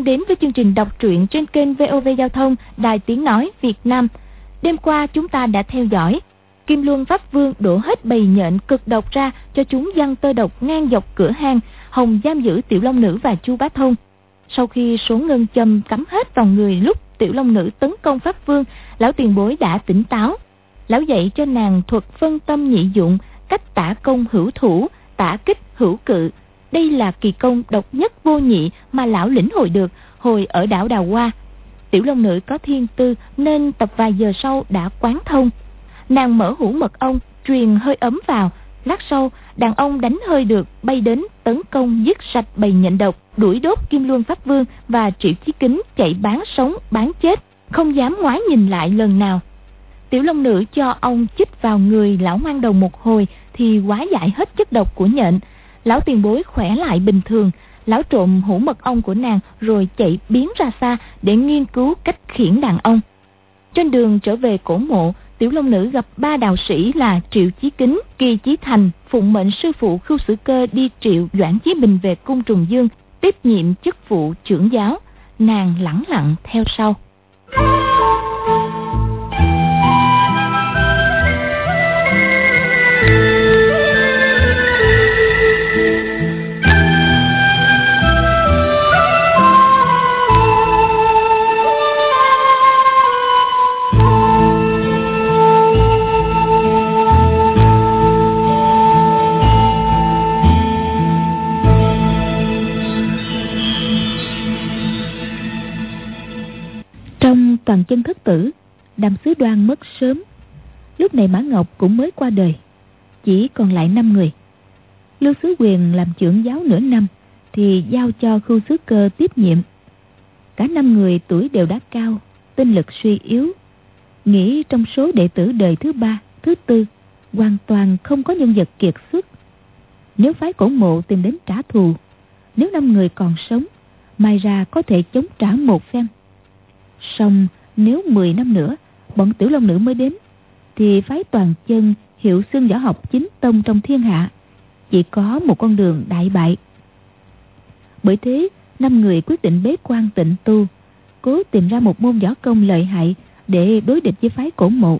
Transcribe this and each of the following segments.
Đang đến với chương trình đọc truyện trên kênh VOV Giao thông Đài Tiếng Nói Việt Nam. Đêm qua chúng ta đã theo dõi Kim Luân Pháp Vương đổ hết bầy nhện cực độc ra cho chúng dân tơ độc ngang dọc cửa hang, hồng giam giữ Tiểu Long Nữ và Chu Bá Thông. Sau khi số ngân châm cắm hết vào người lúc Tiểu Long Nữ tấn công Pháp Vương, lão tiền bối đã tỉnh táo. Lão dạy cho nàng thuật phân tâm nhị dụng, cách tả công hữu thủ, tả kích hữu cự. Đây là kỳ công độc nhất vô nhị mà lão lĩnh hội được hồi ở đảo Đào Hoa. Tiểu Long Nữ có thiên tư nên tập vài giờ sau đã quán thông. Nàng mở hũ mật ong, truyền hơi ấm vào. Lát sau, đàn ông đánh hơi được, bay đến, tấn công giết sạch bầy nhện độc, đuổi đốt Kim Luân Pháp Vương và Triệu Chí Kính chạy bán sống, bán chết, không dám ngoái nhìn lại lần nào. Tiểu Long Nữ cho ông chích vào người lão mang đầu một hồi thì quá giải hết chất độc của nhện. Lão tiền bối khỏe lại bình thường, lão trộm hũ mật ong của nàng rồi chạy biến ra xa để nghiên cứu cách khiển đàn ông. Trên đường trở về cổ mộ, Tiểu Long Nữ gặp ba đạo sĩ là Triệu Chí Kính, Kỳ Chí Thành, phụng mệnh sư phụ Khưu Sử Cơ đi triệu Doãn Chí Bình về cung Trùng Dương, tiếp nhiệm chức vụ trưởng giáo. Nàng lẳng lặng theo sau. Đàm Sứ Đoan mất sớm. Lúc này Mã Ngọc cũng mới qua đời, Chỉ còn lại năm người. Lưu Sứ Quyền làm trưởng giáo nửa năm Thì giao cho khu sứ cơ tiếp nhiệm. Cả năm người tuổi đều đã cao, Tinh lực suy yếu, Nghĩ trong số đệ tử đời thứ ba, Thứ tư Hoàn toàn không có nhân vật kiệt xuất. Nếu phái cổ mộ tìm đến trả thù, Nếu năm người còn sống, Mai ra có thể chống trả một phen. Xong nếu 10 năm nữa bọn tiểu long nữ mới đến, thì phái toàn chân hiệu xưng võ học chính tông trong thiên hạ. Chỉ có một con đường đại bại. Bởi thế, năm người quyết định bế quan tịnh tu, cố tìm ra một môn võ công lợi hại để đối địch với phái cổ mộ.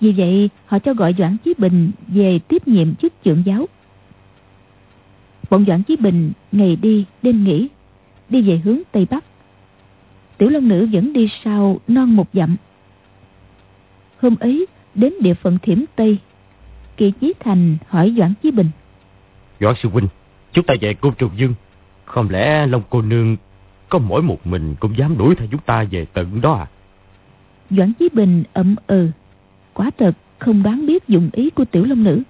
Vì vậy, họ cho gọi doãn chí bình về tiếp nhiệm chức trưởng giáo. Bọn doãn chí bình ngày đi, đêm nghỉ, đi về hướng tây bắc. Tiểu Long Nữ vẫn đi sau non một dặm. Hôm ấy đến địa phận Thiểm Tây, Kỳ Chí Thành hỏi Doãn Chí Bình. Doãn Sư Huynh, chúng ta về cung Trục Dương. Không lẽ Long Cô Nương có mỗi một mình cũng dám đuổi theo chúng ta về tận đó à? Doãn Chí Bình ậm ừ. Quả thật không đoán biết dụng ý của Tiểu Long Nữ.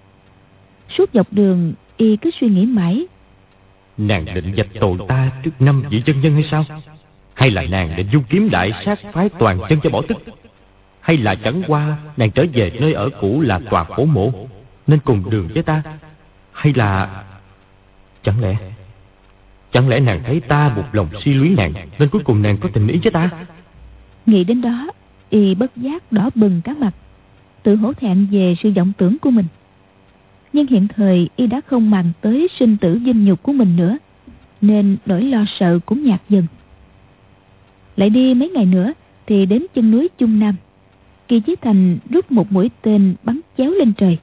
Suốt dọc đường y cứ suy nghĩ mãi. Nàng định dạch tội ta trước năm vị chân nhân hay sao? Hay là nàng định dung kiếm đại sát phái toàn chân cho bỏ tức hay là chẳng qua nàng trở về nơi ở cũ là tòa phố mộ, Nên cùng đường với ta? Hay là Chẳng lẽ Chẳng lẽ nàng thấy ta một lòng suy luyến nàng, Nên cuối cùng nàng có tình ý với ta? Nghĩ đến đó, Y bất giác đỏ bừng cả mặt, Tự hổ thẹn về sự vọng tưởng của mình. Nhưng hiện thời Y đã không màng tới sinh tử dinh nhục của mình nữa, Nên nỗi lo sợ cũng nhạt dần. Lại đi mấy ngày nữa, thì đến chân núi Trung Nam. Kỳ Chí Thành rút một mũi tên bắn chéo lên trời.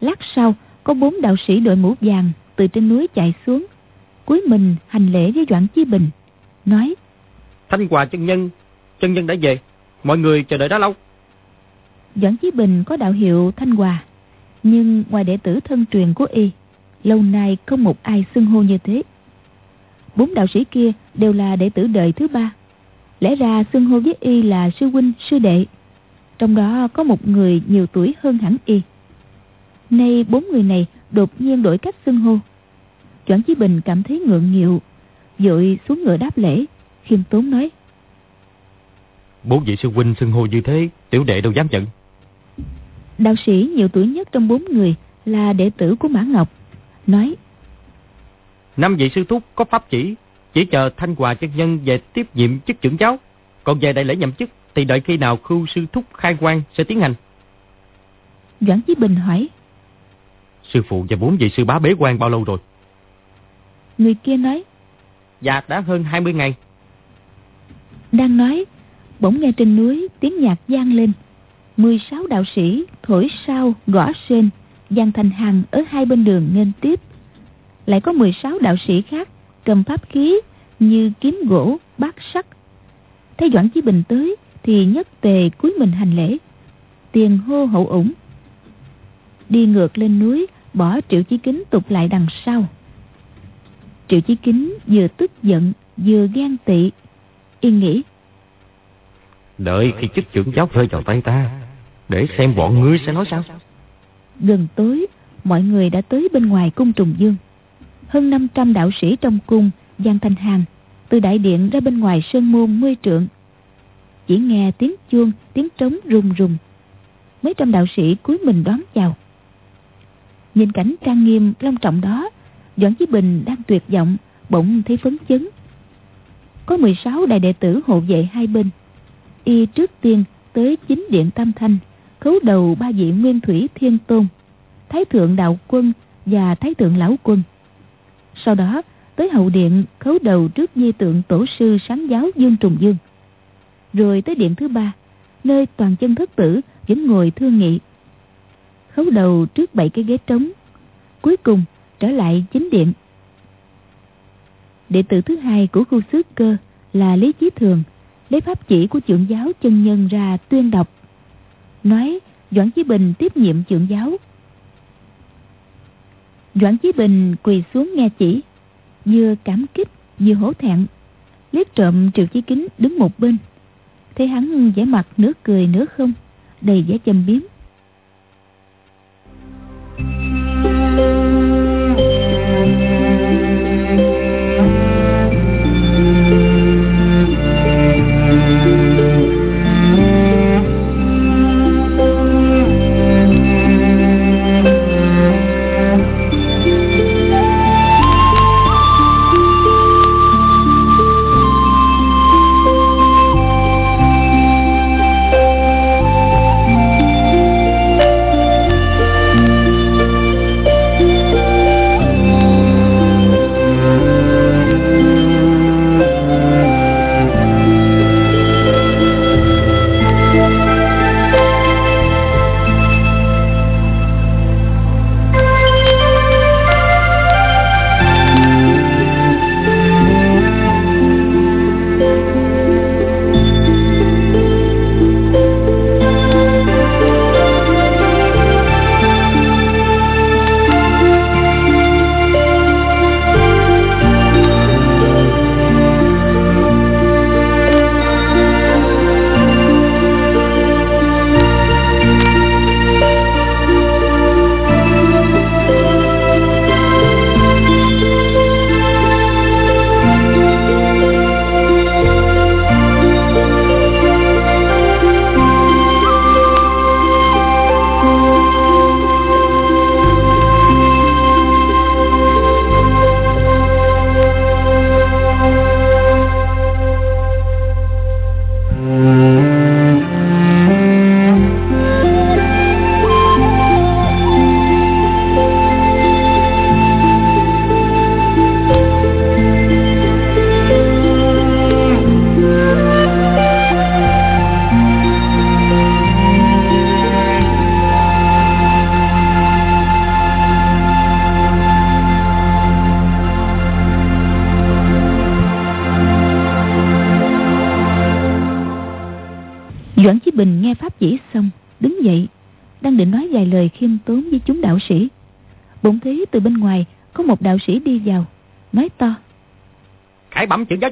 Lát sau, có bốn đạo sĩ đội mũ vàng từ trên núi chạy xuống. Cuối mình hành lễ với Doãn Chí Bình. Nói. Thanh Hòa chân nhân, chân nhân đã về. Mọi người chờ đợi đã lâu. Doãn Chí Bình có đạo hiệu Thanh Hòa. Nhưng ngoài đệ tử thân truyền của y, lâu nay không một ai xưng hô như thế. Bốn đạo sĩ kia đều là đệ tử đời thứ ba. Lẽ ra xưng hô với y là sư huynh, sư đệ. Trong đó có một người nhiều tuổi hơn hẳn y. Nay bốn người này đột nhiên đổi cách xưng hô. Doãn Chí Bình cảm thấy ngượng nghịu, vội xuống ngựa đáp lễ, khiêm tốn nói. Bốn vị sư huynh xưng hô như thế, tiểu đệ đâu dám nhận. Đạo sĩ nhiều tuổi nhất trong bốn người là đệ tử của Mã Ngọc, nói Năm vị sư thúc có pháp chỉ, chỉ chờ Thanh Hòa chân nhân về tiếp nhiệm chức trưởng giáo. Còn về đại lễ nhậm chức thì đợi khi nào khu sư thúc khai quan sẽ tiến hành. Doãn Chí Bình hỏi. Sư phụ và bốn vị sư bá bế quan bao lâu rồi? Người kia nói. và đã hơn 20 ngày. Đang nói, bỗng nghe trên núi tiếng nhạc vang lên. 16 đạo sĩ thổi sao gõ sên dàn thành hàng ở hai bên đường nên tiếp. Lại có 16 đạo sĩ khác cầm pháp khí như kiếm gỗ, bát sắt. Thấy Doãn Chí Bình tới thì nhất tề cúi mình hành lễ. Tiền hô hậu ủng. Đi ngược lên núi, bỏ Triệu Chí Kính tục lại đằng sau. Triệu Chí Kính vừa tức giận, vừa ghen tị. Yên nghĩ. Đợi khi chức trưởng giáo rơi vào tay ta, để xem bọn ngươi sẽ nói sao. Gần tối, mọi người đã tới bên ngoài cung trùng dương. Hơn 500 đạo sĩ trong cung, gian thành hàng, từ đại điện ra bên ngoài sơn môn mươi trượng. Chỉ nghe tiếng chuông, tiếng trống rùng rùng. Mấy trăm đạo sĩ cúi mình đón chào. Nhìn cảnh trang nghiêm long trọng đó, Doãn Chí Bình đang tuyệt vọng, bỗng thấy phấn chấn. Có 16 đại đệ tử hộ vệ hai bên. Y trước tiên tới chính điện Tam Thanh, khấu đầu ba vị nguyên thủy thiên tôn, thái thượng đạo quân và thái thượng lão quân. Sau đó tới hậu điện khấu đầu trước di tượng tổ sư sáng giáo Dương Trùng Dương. Rồi tới điện thứ ba, nơi toàn chân thất tử vẫn ngồi thương nghị. Khấu đầu trước bảy cái ghế trống. Cuối cùng trở lại chính điện. Đệ tử thứ hai của khu xứ cơ là Lý Chí Thường, lấy pháp chỉ của trưởng giáo chân nhân ra tuyên đọc. Nói Doãn Chí Bình tiếp nhiệm trưởng giáo. Doãn Chí Bình quỳ xuống nghe chỉ, vừa cảm kích vừa hổ thẹn, liếc trộm Triệu Chí Kính đứng một bên. Thấy hắn vẻ mặt nửa cười nửa không, đầy vẻ châm biếm.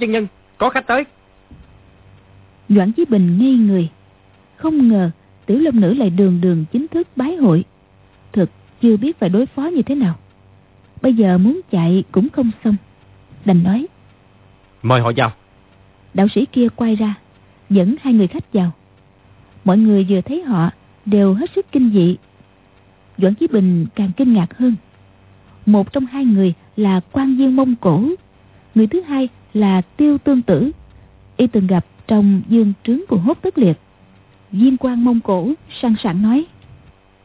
Chân nhân Có khách tới. Doãn Chí Bình ngây người. Không ngờ Tiểu Long Nữ lại đường đường chính thức bái hội. Thực chưa biết phải đối phó như thế nào. Bây giờ muốn chạy cũng không xong. Đành nói Mời họ vào. Đạo sĩ kia quay ra Dẫn hai người khách vào. Mọi người vừa thấy họ Đều hết sức kinh dị. Doãn Chí Bình càng kinh ngạc hơn. Một trong hai người là quan viên Mông Cổ Người thứ hai là Tiêu Tương Tử. Y từng gặp trong dương trướng của hốt tất liệt. Viên quan Mông Cổ sang sẵn nói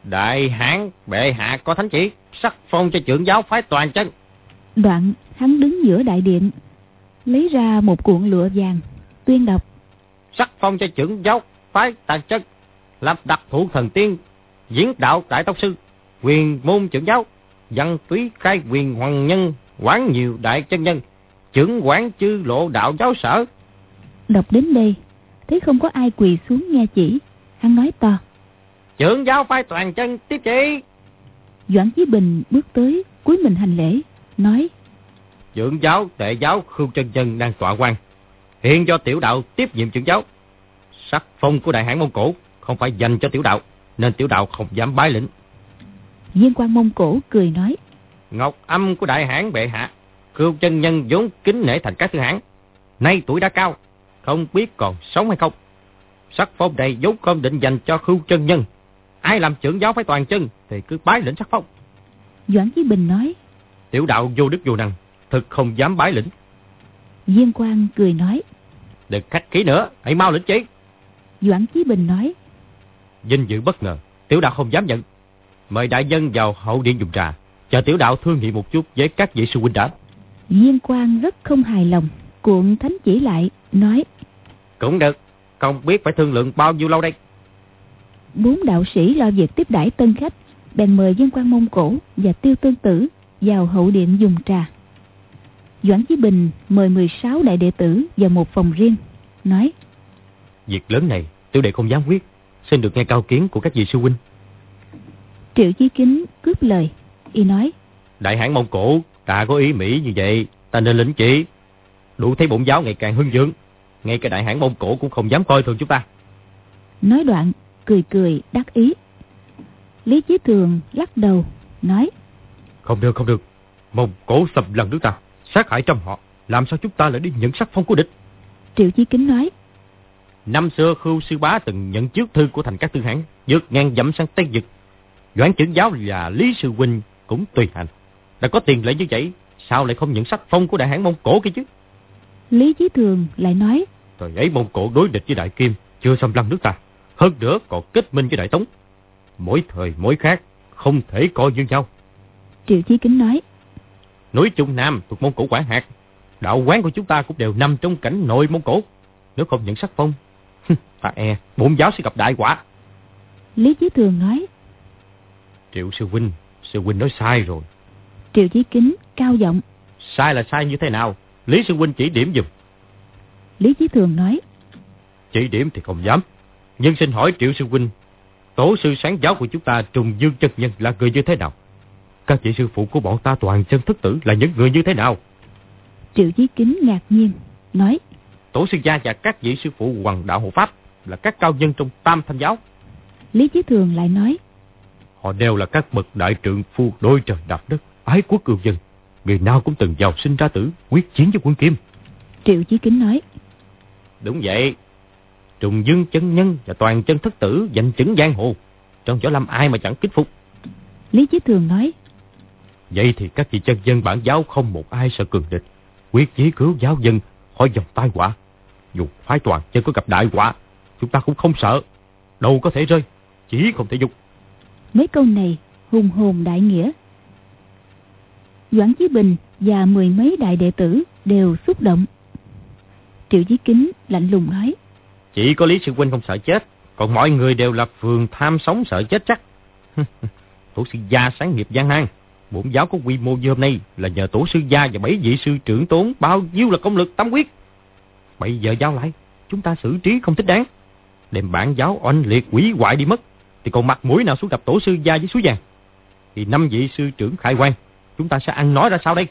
Đại hãn bệ hạ có thánh chỉ Sắc phong cho trưởng giáo phái toàn chân. Đoạn hắn đứng giữa đại điện Lấy ra một cuộn lụa vàng, tuyên đọc. Sắc phong cho trưởng giáo, phái tàn chân, lập đặc thủ thần tiên, diễn đạo đại tông sư, quyền môn trưởng giáo, văn túy khai quyền hoàng nhân, quán nhiều đại chân nhân, trưởng quán chư lộ đạo giáo sở. Đọc đến đây, thấy không có ai quỳ xuống nghe chỉ, hắn nói to. Trưởng giáo phái toàn chân tiếp chỉ. Doãn Chí Bình bước tới, cúi mình hành lễ, nói. Trưởng giáo, tệ giáo, khưu chân chân đang tọa quan. Hiện do tiểu đạo tiếp nhiệm trưởng giáo. Sắc phong của đại hãn Mông Cổ không phải dành cho tiểu đạo, nên tiểu đạo không dám bái lĩnh. Viên quan Mông Cổ cười nói. Ngọc âm của đại hãn bệ hạ, khưu chân nhân vốn kính nể thành các thư hãn. Nay tuổi đã cao, không biết còn sống hay không. Sắc phong này vốn không định dành cho khưu chân nhân. Ai làm trưởng giáo phải toàn chân thì cứ bái lĩnh sắc phong. Doãn Chí Bình nói. Tiểu đạo vô đức vô năng, thực không dám bái lĩnh. Viên quan cười nói. Đừng khách khí nữa, hãy mau lĩnh chỉ. Doãn Chí Bình nói. Dinh dự bất ngờ, tiểu đạo không dám nhận. Mời đại dân vào hậu điện dùng trà, chờ tiểu đạo thương nghị một chút với các vị sư huynh đã. Viên quan rất không hài lòng, cuộn thánh chỉ lại, nói. Cũng được, không biết phải thương lượng bao nhiêu lâu đây. Bốn đạo sĩ lo việc tiếp đãi tân khách, bèn mời dân quan Mông Cổ và Tiêu Tương Tử vào hậu điện dùng trà. Doãn Chí Bình mời 16 đại đệ tử vào một phòng riêng, nói Việc lớn này tiểu đệ không dám quyết, xin được nghe cao kiến của các vị sư huynh. Triệu Chí Kính cướp lời, y nói Đại hãn Mông Cổ ta có ý Mỹ như vậy, ta nên lĩnh chỉ. Đủ thấy bổn giáo ngày càng hưng dưỡng, ngay cả đại hãn Mông Cổ cũng không dám coi thường chúng ta. Nói đoạn, cười cười đắc ý. Lý Chí Thường lắc đầu, nói Không được, không được. Mông Cổ xâm lần nước ta, sát hại trăm họ. Làm sao chúng ta lại đi nhận sắc phong của địch? Triệu Chí Kính nói Năm xưa Khưu Sư Bá từng nhận trước thư của thành các tư hãn, vượt ngang dẫm sang Tây Dực. Doãn trưởng giáo và Lý Sư Huynh cũng tùy hành. Đã có tiền lệ như vậy, sao lại không nhận sắc phong của đại hãn Mông Cổ kia chứ? Lý Chí Thường lại nói Thời ấy Mông Cổ đối địch với Đại Kim, chưa xâm lăng nước ta. Hơn nữa còn kết minh với Đại Tống. Mỗi thời mỗi khác, không thể coi như nhau. Triệu Chí Kính nói Núi Trung Nam thuộc Mông Cổ quản hạt. Đạo quán của chúng ta cũng đều nằm trong cảnh nội Mông Cổ. Nếu không nhận sắc phong, ta e, bổn giáo sẽ gặp đại quả. Lý Chí Thường nói Triệu Sư Huynh, Sư Huynh nói sai rồi. Triệu Chí Kính cao giọng Sai là sai như thế nào? Lý Sư Huynh chỉ điểm dùm. Lý Chí Thường nói Chỉ điểm thì không dám. Nhưng xin hỏi Triệu Sư Huynh, tổ sư sáng giáo của chúng ta Trùng Dương Chân Nhân là người như thế nào? Các vị sư phụ của bọn ta toàn chân thất tử là những người như thế nào? Triệu Chí Kính ngạc nhiên, nói Tổ sư gia và các vị sư phụ hoàng đạo hộ pháp là các cao nhân trong tam thanh giáo. Lý Chí Thường lại nói Họ đều là các bậc đại trượng phu đôi trời đạp đất, ái quốc cựu dân. Người nào cũng từng giàu sinh ra tử, quyết chiến với quân Kim. Triệu Chí Kính nói Đúng vậy. Trùng dương chân nhân và toàn chân thất tử danh chứng giang hồ. Trong võ lâm ai mà chẳng kích phục. Lý Chí Thường nói Vậy thì các vị chân dân bản giáo không một ai sợ cường địch. Quyết chí cứu giáo dân khỏi dòng tai họa. Dù phái toàn chân có gặp đại họa, chúng ta cũng không sợ. Đâu có thể rơi, chỉ không thể dục. Mấy câu này hùng hồn đại nghĩa Doãn Chí Bình và mười mấy đại đệ tử đều xúc động Triệu Chí Kính lạnh lùng nói Chỉ có Lý Sư Huynh không sợ chết, còn mọi người đều là phường tham sống sợ chết chắc. tổ sư gia sáng nghiệp gian hang, Bổn giáo có quy mô như hôm nay là nhờ tổ sư gia và bảy vị sư trưởng tốn bao nhiêu là công lực tâm quyết. Bây giờ giao lại, chúng ta xử trí không thích đáng. Đem bản giáo oanh liệt quỷ hoại đi mất, thì còn mặt mũi nào xuống gặp tổ sư gia với suối vàng. Thì năm vị sư trưởng khai quan, chúng ta sẽ ăn nói ra sao đây?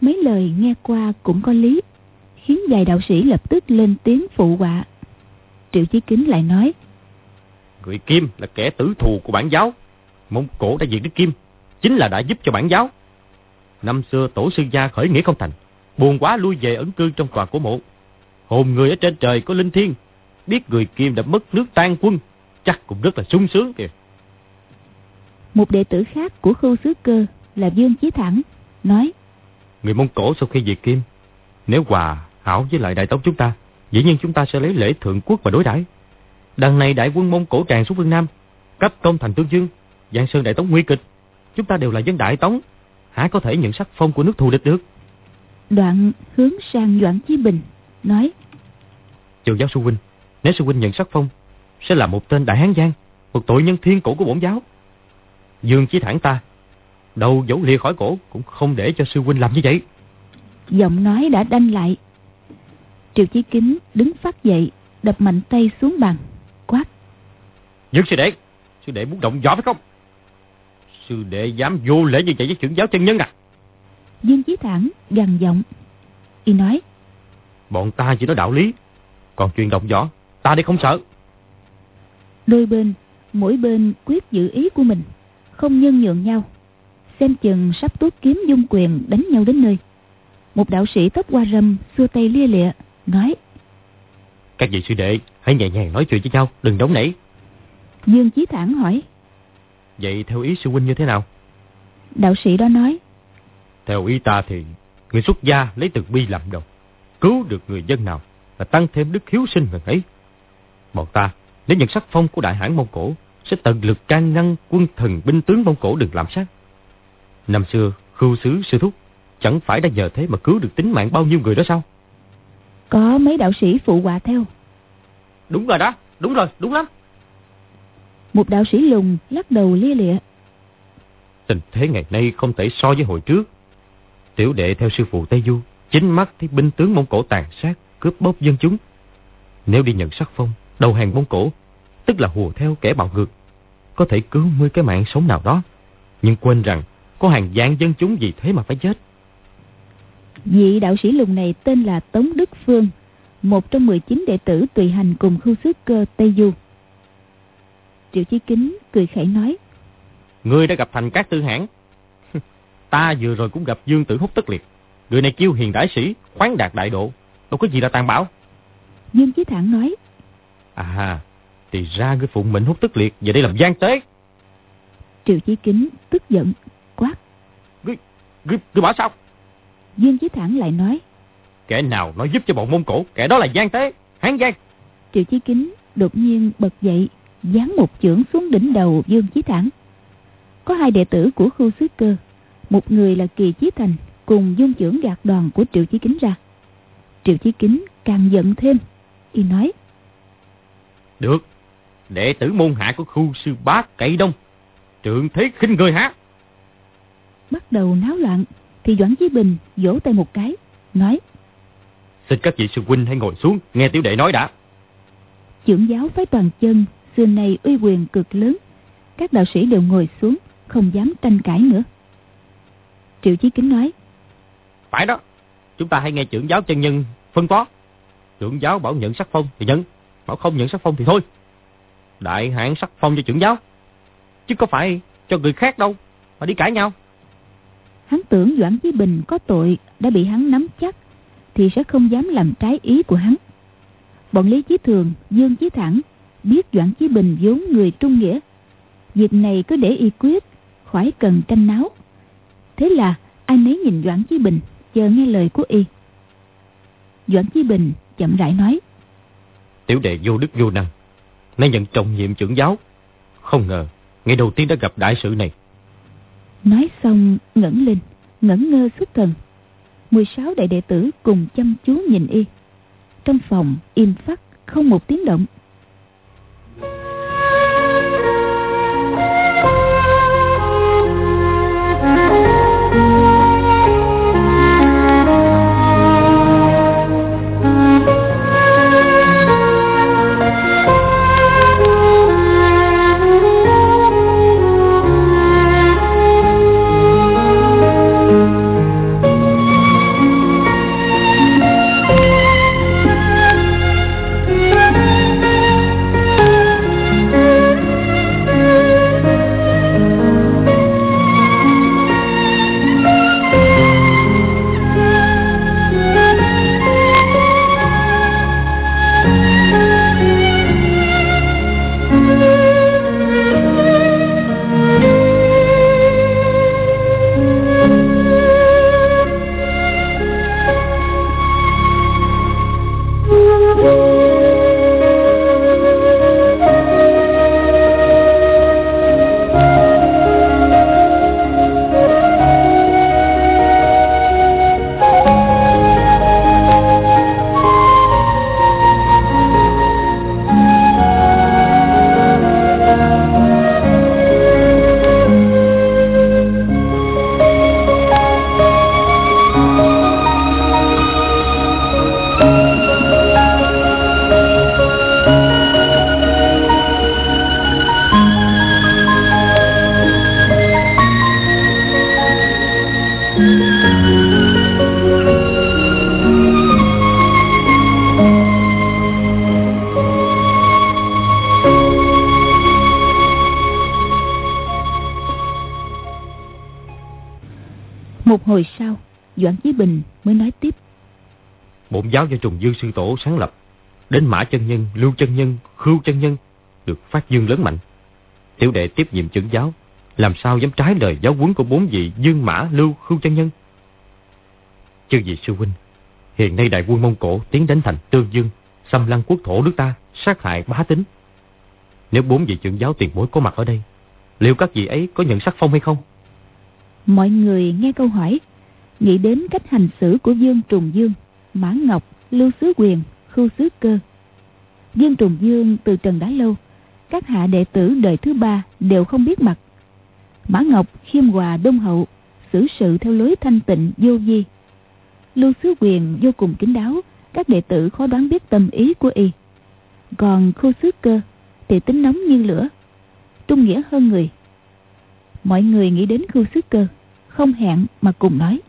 Mấy lời nghe qua cũng có lý Khiến vài đạo sĩ lập tức lên tiếng phụ họa Triệu Chí Kính lại nói Người Kim là kẻ tử thù của bản giáo. Mông Cổ đã diệt Đức Kim, chính là đã giúp cho bản giáo. Năm xưa tổ sư gia khởi nghĩa không thành, buồn quá lui về ẩn cư trong tòa cổ mộ. Hồn người ở trên trời có linh thiêng, biết người Kim đã mất nước tan quân, chắc cũng rất là sung sướng kìa. Một đệ tử khác của khu xứ cơ là Dương Chí Thẳng Nói Người Mông Cổ sau khi diệt Kim, nếu hòa hảo với lại Đại Tống chúng ta, dĩ nhiên chúng ta sẽ lấy lễ thượng quốc mà đối đãi. Đằng này đại quân Mông Cổ tràn xuống phương Nam, cấp công thành Tương Dương, Giang Sơn Đại Tống nguy kịch. Chúng ta đều là dân Đại Tống, há có thể nhận sắc phong của nước thù địch được. Đoạn hướng sang Doãn Chí Bình, nói Trường giáo sư huynh, nếu sư huynh nhận sắc phong, sẽ là một tên đại hán giang, một tội nhân thiên cổ của bổn giáo. Dương Chí Thản ta, đầu dấu lìa khỏi cổ cũng không để cho sư huynh làm như vậy. Giọng nói đã đanh lại. Triệu Chí Kính đứng phát dậy, đập mạnh tay xuống bàn, quát. Dương sư đệ, sư đệ muốn động võ phải không? Sư đệ dám vô lễ như vậy với trưởng giáo chân nhân à? Dương Chí Thản gằn giọng. Y nói. Bọn ta chỉ nói đạo lý. Còn chuyện động võ, ta đây không sợ. Đôi bên, mỗi bên quyết giữ ý của mình, không nhân nhượng nhau. Xem chừng sắp tốt kiếm dung quyền đánh nhau đến nơi. Một đạo sĩ tóc hoa râm, xua tay lia lịa, nói. Các vị sư đệ, hãy nhẹ nhàng nói chuyện với nhau, đừng đóng nảy. Dương Chí Thản hỏi. Vậy theo ý sư huynh như thế nào? Đạo sĩ đó nói. Theo ý ta thì người xuất gia lấy từ bi làm đầu. Cứu được người dân nào là tăng thêm đức hiếu sinh người ấy. Bọn ta nếu nhận sắc phong của đại hãn Mông Cổ sẽ tận lực can ngăn quân thần binh tướng Mông Cổ đừng làm sát. Năm xưa khưu sứ sư thúc chẳng phải đã nhờ thế mà cứu được tính mạng bao nhiêu người đó sao? Có mấy đạo sĩ phụ họa theo. Đúng rồi đó, đúng rồi, đúng lắm. Một đạo sĩ lùng lắc đầu lia lịa. Tình thế ngày nay không thể so với hồi trước. Tiểu đệ theo sư phụ Tây Du, chính mắt thấy binh tướng Mông Cổ tàn sát, cướp bóc dân chúng. Nếu đi nhận sắc phong, đầu hàng Mông Cổ, tức là hùa theo kẻ bạo ngược, có thể cứu mươi cái mạng sống nào đó. Nhưng quên rằng, có hàng vạn dân chúng vì thế mà phải chết. Vị đạo sĩ lùng này tên là Tống Đức Phương, một trong 19 đệ tử tùy hành cùng khu xứ cơ Tây Du. Triệu Chí Kính cười khẩy nói. Ngươi đã gặp thành các tư hãng. Ta vừa rồi cũng gặp Dương Tử Húc Tất Liệt. Người này kêu hiền đại sĩ, khoáng đạt đại độ. Đâu có gì là tàn bạo. Dương Chí Thản nói. À, thì ra ngươi phụng mệnh hút Tất Liệt về đây làm gian tế. Triệu Chí Kính tức giận, ngươi, ngươi bảo sao? Dương Chí Thản lại nói. Kẻ nào nói giúp cho bọn Mông Cổ, kẻ đó là gian tế, hán gian. Triệu Chí Kính đột nhiên bật dậy, giáng một chưởng xuống đỉnh đầu Dương Chí Thản. Có hai đệ tử của khu xứ cơ, một người là Kỳ Chí Thành cùng dung chưởng gạt đòn của Triệu Chí Kính ra. Triệu Chí Kính càng giận thêm, y nói. Được, đệ tử môn hạ của khu sư bá cậy đông, trượng thế khinh người hả? Bắt đầu náo loạn, thì Doãn Chí Bình vỗ tay một cái, nói. Xin các vị sư huynh hãy ngồi xuống, nghe tiểu đệ nói đã. Trưởng giáo phái toàn chân, xưa nay uy quyền cực lớn. Các đạo sĩ đều ngồi xuống, không dám tranh cãi nữa. Triệu Chí Kính nói. Phải đó, chúng ta hãy nghe trưởng giáo chân nhân phân phó. Trưởng giáo bảo nhận sắc phong thì nhận, bảo không nhận sắc phong thì thôi. Đại hạn sắc phong cho trưởng giáo. Chứ có phải cho người khác đâu mà đi cãi nhau. Hắn tưởng Doãn Chí Bình có tội đã bị hắn nắm chắc thì sẽ không dám làm trái ý của hắn. Bọn Lý Chí Thường, Dương Chí Thẳng biết Doãn Chí Bình vốn người trung nghĩa. Việc này cứ để y quyết, khỏi cần tranh náo. Thế là ai nấy nhìn Doãn Chí Bình, chờ nghe lời của y. Doãn Chí Bình chậm rãi nói. Tiểu đệ vô đức vô năng, nay nhận trọng nhiệm trưởng giáo. Không ngờ, ngày đầu tiên đã gặp đại sự này. Nói xong ngẩn lên, ngẩn ngơ xuất thần. 16 đại đệ tử cùng chăm chú nhìn y. Trong phòng im phắt, không một tiếng động. Giáo do Trùng Dương Sư Tổ sáng lập, đến Mã Chân Nhân, Lưu Chân Nhân, Khưu Chân Nhân, được phát dương lớn mạnh. Tiểu đệ tiếp nhiệm trưởng giáo, làm sao dám trái lời giáo huấn của bốn vị Dương Mã, Lưu, Khưu Chân Nhân. Chư vị sư huynh, hiện nay đại quân Mông Cổ tiến đến thành Tương Dương, xâm lăng quốc thổ nước ta, sát hại bá tính. Nếu bốn vị trưởng giáo tiền bối có mặt ở đây, liệu các vị ấy có nhận sắc phong hay không? Mọi người nghe câu hỏi, nghĩ đến cách hành xử của Dương Trùng Dương, Mã Ngọc, Lưu Sứ Quyền, Khưu Sứ Cơ. Dương Trùng Dương từ trần đã lâu, các hạ đệ tử đời thứ ba đều không biết mặt. Mã Ngọc khiêm hòa đông hậu, xử sự theo lối thanh tịnh vô vi. Lưu Sứ Quyền vô cùng kính đáo, các đệ tử khó đoán biết tâm ý của y. Còn Khưu Sứ Cơ thì tính nóng như lửa, trung nghĩa hơn người. Mọi người nghĩ đến Khưu Sứ Cơ, không hẹn mà cùng nói.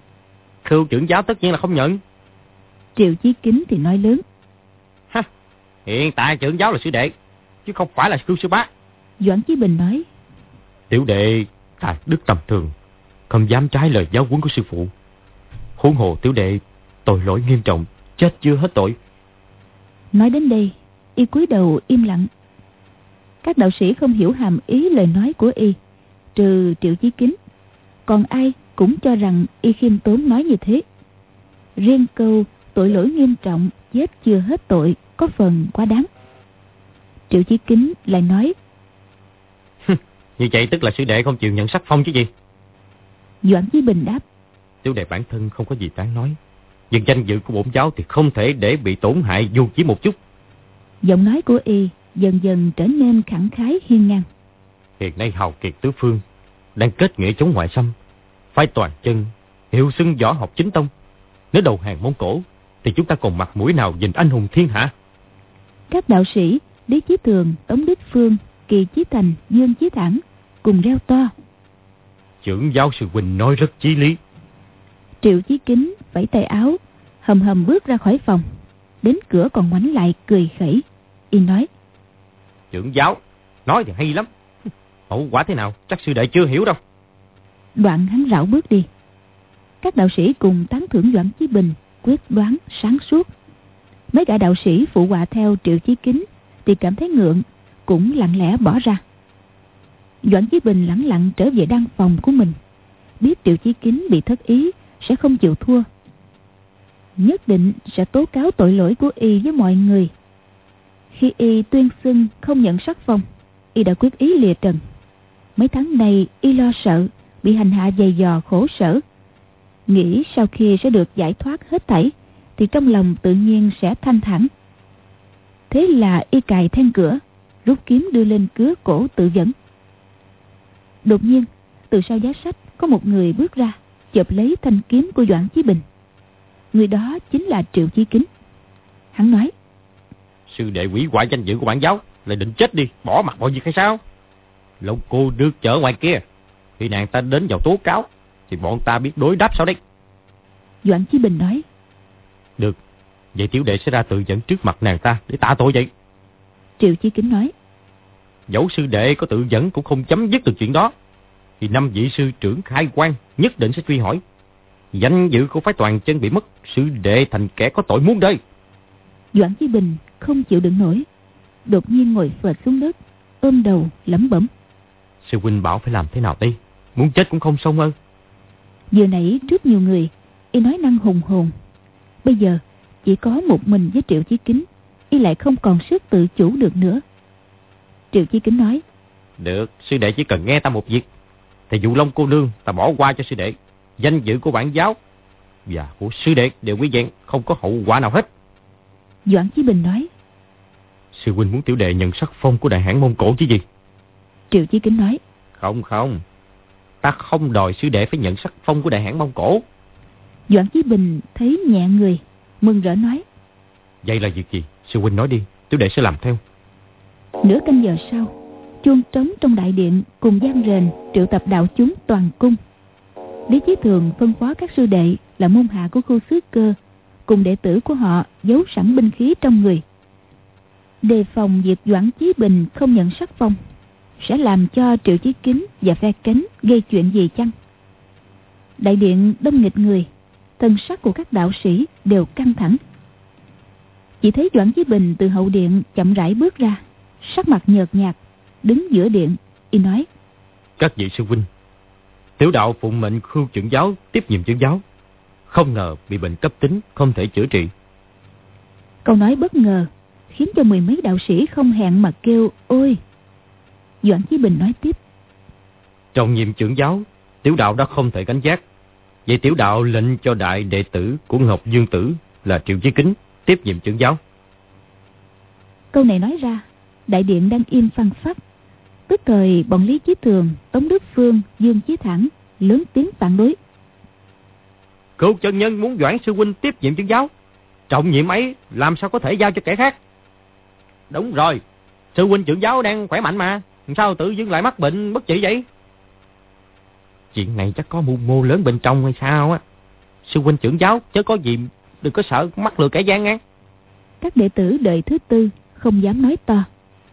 Khưu trưởng giáo tất nhiên là không nhận. Triệu Chí Kính thì nói lớn. Ha, hiện tại trưởng giáo là sư đệ, chứ không phải là Khưu sư bá. Doãn Chí Bình nói. Tiểu đệ tài đức tầm thường, không dám trái lời giáo huấn của sư phụ. Huống hồ tiểu đệ tội lỗi nghiêm trọng, chết chưa hết tội. Nói đến đây, y cúi đầu im lặng. Các đạo sĩ không hiểu hàm ý lời nói của y, trừ Triệu Chí Kính. Còn ai cũng cho rằng y khiêm tốn nói như thế. Riêng câu tội lỗi nghiêm trọng, chết chưa hết tội, có phần quá đáng. Triệu Chí Kính lại nói. như vậy tức là sư đệ không chịu nhận sắc phong chứ gì? Doãn Chí Bình đáp. Tiểu đệ bản thân không có gì đáng nói. Nhưng danh dự của bổn giáo thì không thể để bị tổn hại dù chỉ một chút. Giọng nói của y dần dần trở nên khẳng khái hiên ngang. Hiện nay hào kiệt tứ phương đang kết nghĩa chống ngoại xâm, phải toàn chân, hiệu xưng võ học chính tông. Nếu đầu hàng Mông Cổ, thì chúng ta còn mặt mũi nào nhìn anh hùng thiên hạ? Các đạo sĩ Lý Chí Thường, Tống Đức Phương, Kỳ Chí Thành, Dương Chí Thẳng cùng reo to. Trưởng giáo sư Quỳnh nói rất chí lý. Triệu Chí Kính vẫy tay áo, hầm hầm bước ra khỏi phòng. Đến cửa còn ngoảnh lại cười khẩy. Y nói. Trưởng giáo, nói thì hay lắm. Hậu quả thế nào, chắc sư đệ chưa hiểu đâu. Đoạn hắn rảo bước đi. Các đạo sĩ cùng tán thưởng Doãn Chí Bình, quyết đoán, sáng suốt. Mấy gã đạo sĩ phụ họa theo Triệu Chí Kính thì cảm thấy ngượng, cũng lặng lẽ bỏ ra. Doãn Chí Bình lẳng lặng trở về đăng phòng của mình. Biết Triệu Chí Kính bị thất ý, sẽ không chịu thua. Nhất định sẽ tố cáo tội lỗi của y với mọi người. Khi y tuyên xưng không nhận sắc phong, y đã quyết ý lìa trần. Mấy tháng này y lo sợ, bị hành hạ dày dò khổ sở. Nghĩ sau khi sẽ được giải thoát hết thảy, thì trong lòng tự nhiên sẽ thanh thản. Thế là y cài then cửa, rút kiếm đưa lên cứa cổ tự dẫn. Đột nhiên, từ sau giá sách có một người bước ra, chộp lấy thanh kiếm của Doãn Chí Bình. Người đó chính là Triệu Chí Kính. Hắn nói, Sư đệ quỷ hoại danh dự của bản giáo, lại định chết đi, bỏ mặt mọi việc hay sao? Lộc cô được chở ngoài kia, khi nàng ta đến vào tố cáo, thì bọn ta biết đối đáp sao đấy. Doãn Chí Bình nói, Được, vậy tiểu đệ sẽ ra tự dẫn trước mặt nàng ta để tạ tội vậy. Triệu Chí Kính nói, Dẫu sư đệ có tự dẫn cũng không chấm dứt được chuyện đó. Thì năm vị sư trưởng khai quan nhất định sẽ truy hỏi. Danh dự của phái toàn chân bị mất, sư đệ thành kẻ có tội muôn đời. Doãn Chí Bình không chịu đựng nổi, đột nhiên ngồi phệt xuống đất, ôm đầu lẩm bẩm. Sư huynh bảo phải làm thế nào đây? Muốn chết cũng không xong ơn. Vừa nãy trước nhiều người, y nói năng hùng hồn. Bây giờ chỉ có một mình với Triệu Chí Kính, y lại không còn sức tự chủ được nữa. Triệu Chí Kính nói. Được, sư đệ chỉ cần nghe ta một việc. Thì dụ long cô nương ta bỏ qua cho sư đệ. Danh dự của bản giáo và của sư đệ đều quý vẹn, không có hậu quả nào hết. Doãn Chí Bình nói. Sư huynh muốn tiểu đệ nhận sắc phong của đại hãn Mông Cổ chứ gì? Triệu Chí Kính nói. Không không, ta không đòi sư đệ phải nhận sắc phong của đại hãn Mông Cổ. Doãn Chí Bình thấy nhẹ người, mừng rỡ nói. Vậy là việc gì? Sư huynh nói đi, tiểu đệ sẽ làm theo. Nửa canh giờ sau, chuông trống trong đại điện cùng gian rền triệu tập đạo chúng toàn cung. Lý Chí Thường phân phó các sư đệ là môn hạ của khu xứ cơ cùng đệ tử của họ giấu sẵn binh khí trong người. Đề phòng việc Doãn Chí Bình không nhận sắc phong sẽ làm cho Triệu Chí Kính và phe cánh gây chuyện gì chăng? Đại điện đông nghịch người, thân sắc của các đạo sĩ đều căng thẳng. Chỉ thấy Doãn Chí Bình từ hậu điện chậm rãi bước ra, sắc mặt nhợt nhạt, đứng giữa điện, y nói. Các vị sư huynh, tiểu đạo phụng mệnh khưu trưởng giáo tiếp nhiệm trưởng giáo. Không ngờ bị bệnh cấp tính, không thể chữa trị. Câu nói bất ngờ, khiến cho mười mấy đạo sĩ không hẹn mà kêu ôi. Doãn Chí Bình nói tiếp. Trong nhiệm trưởng giáo, tiểu đạo đã không thể gánh giác. Vậy tiểu đạo lệnh cho đại đệ tử của Ngọc Dương Tử là Triệu Chí Kính tiếp nhiệm trưởng giáo. Câu này nói ra, đại điện đang im phăng phát. Tức thời bọn Lý Chí Thường, Tống Đức Phương, Dương Chí Thẳng lớn tiếng phản đối. Cựu chân nhân muốn Doãn Sư Huynh tiếp nhiệm trưởng giáo. Trọng nhiệm ấy làm sao có thể giao cho kẻ khác? Đúng rồi, Sư Huynh trưởng giáo đang khỏe mạnh mà. Sao tự dưng lại mắc bệnh bất trị vậy? Chuyện này chắc có mưu mô lớn bên trong hay sao á. Sư huynh trưởng giáo chứ có gì, đừng có sợ mắc lừa kẻ gian ngang. Các đệ tử đời thứ tư không dám nói to.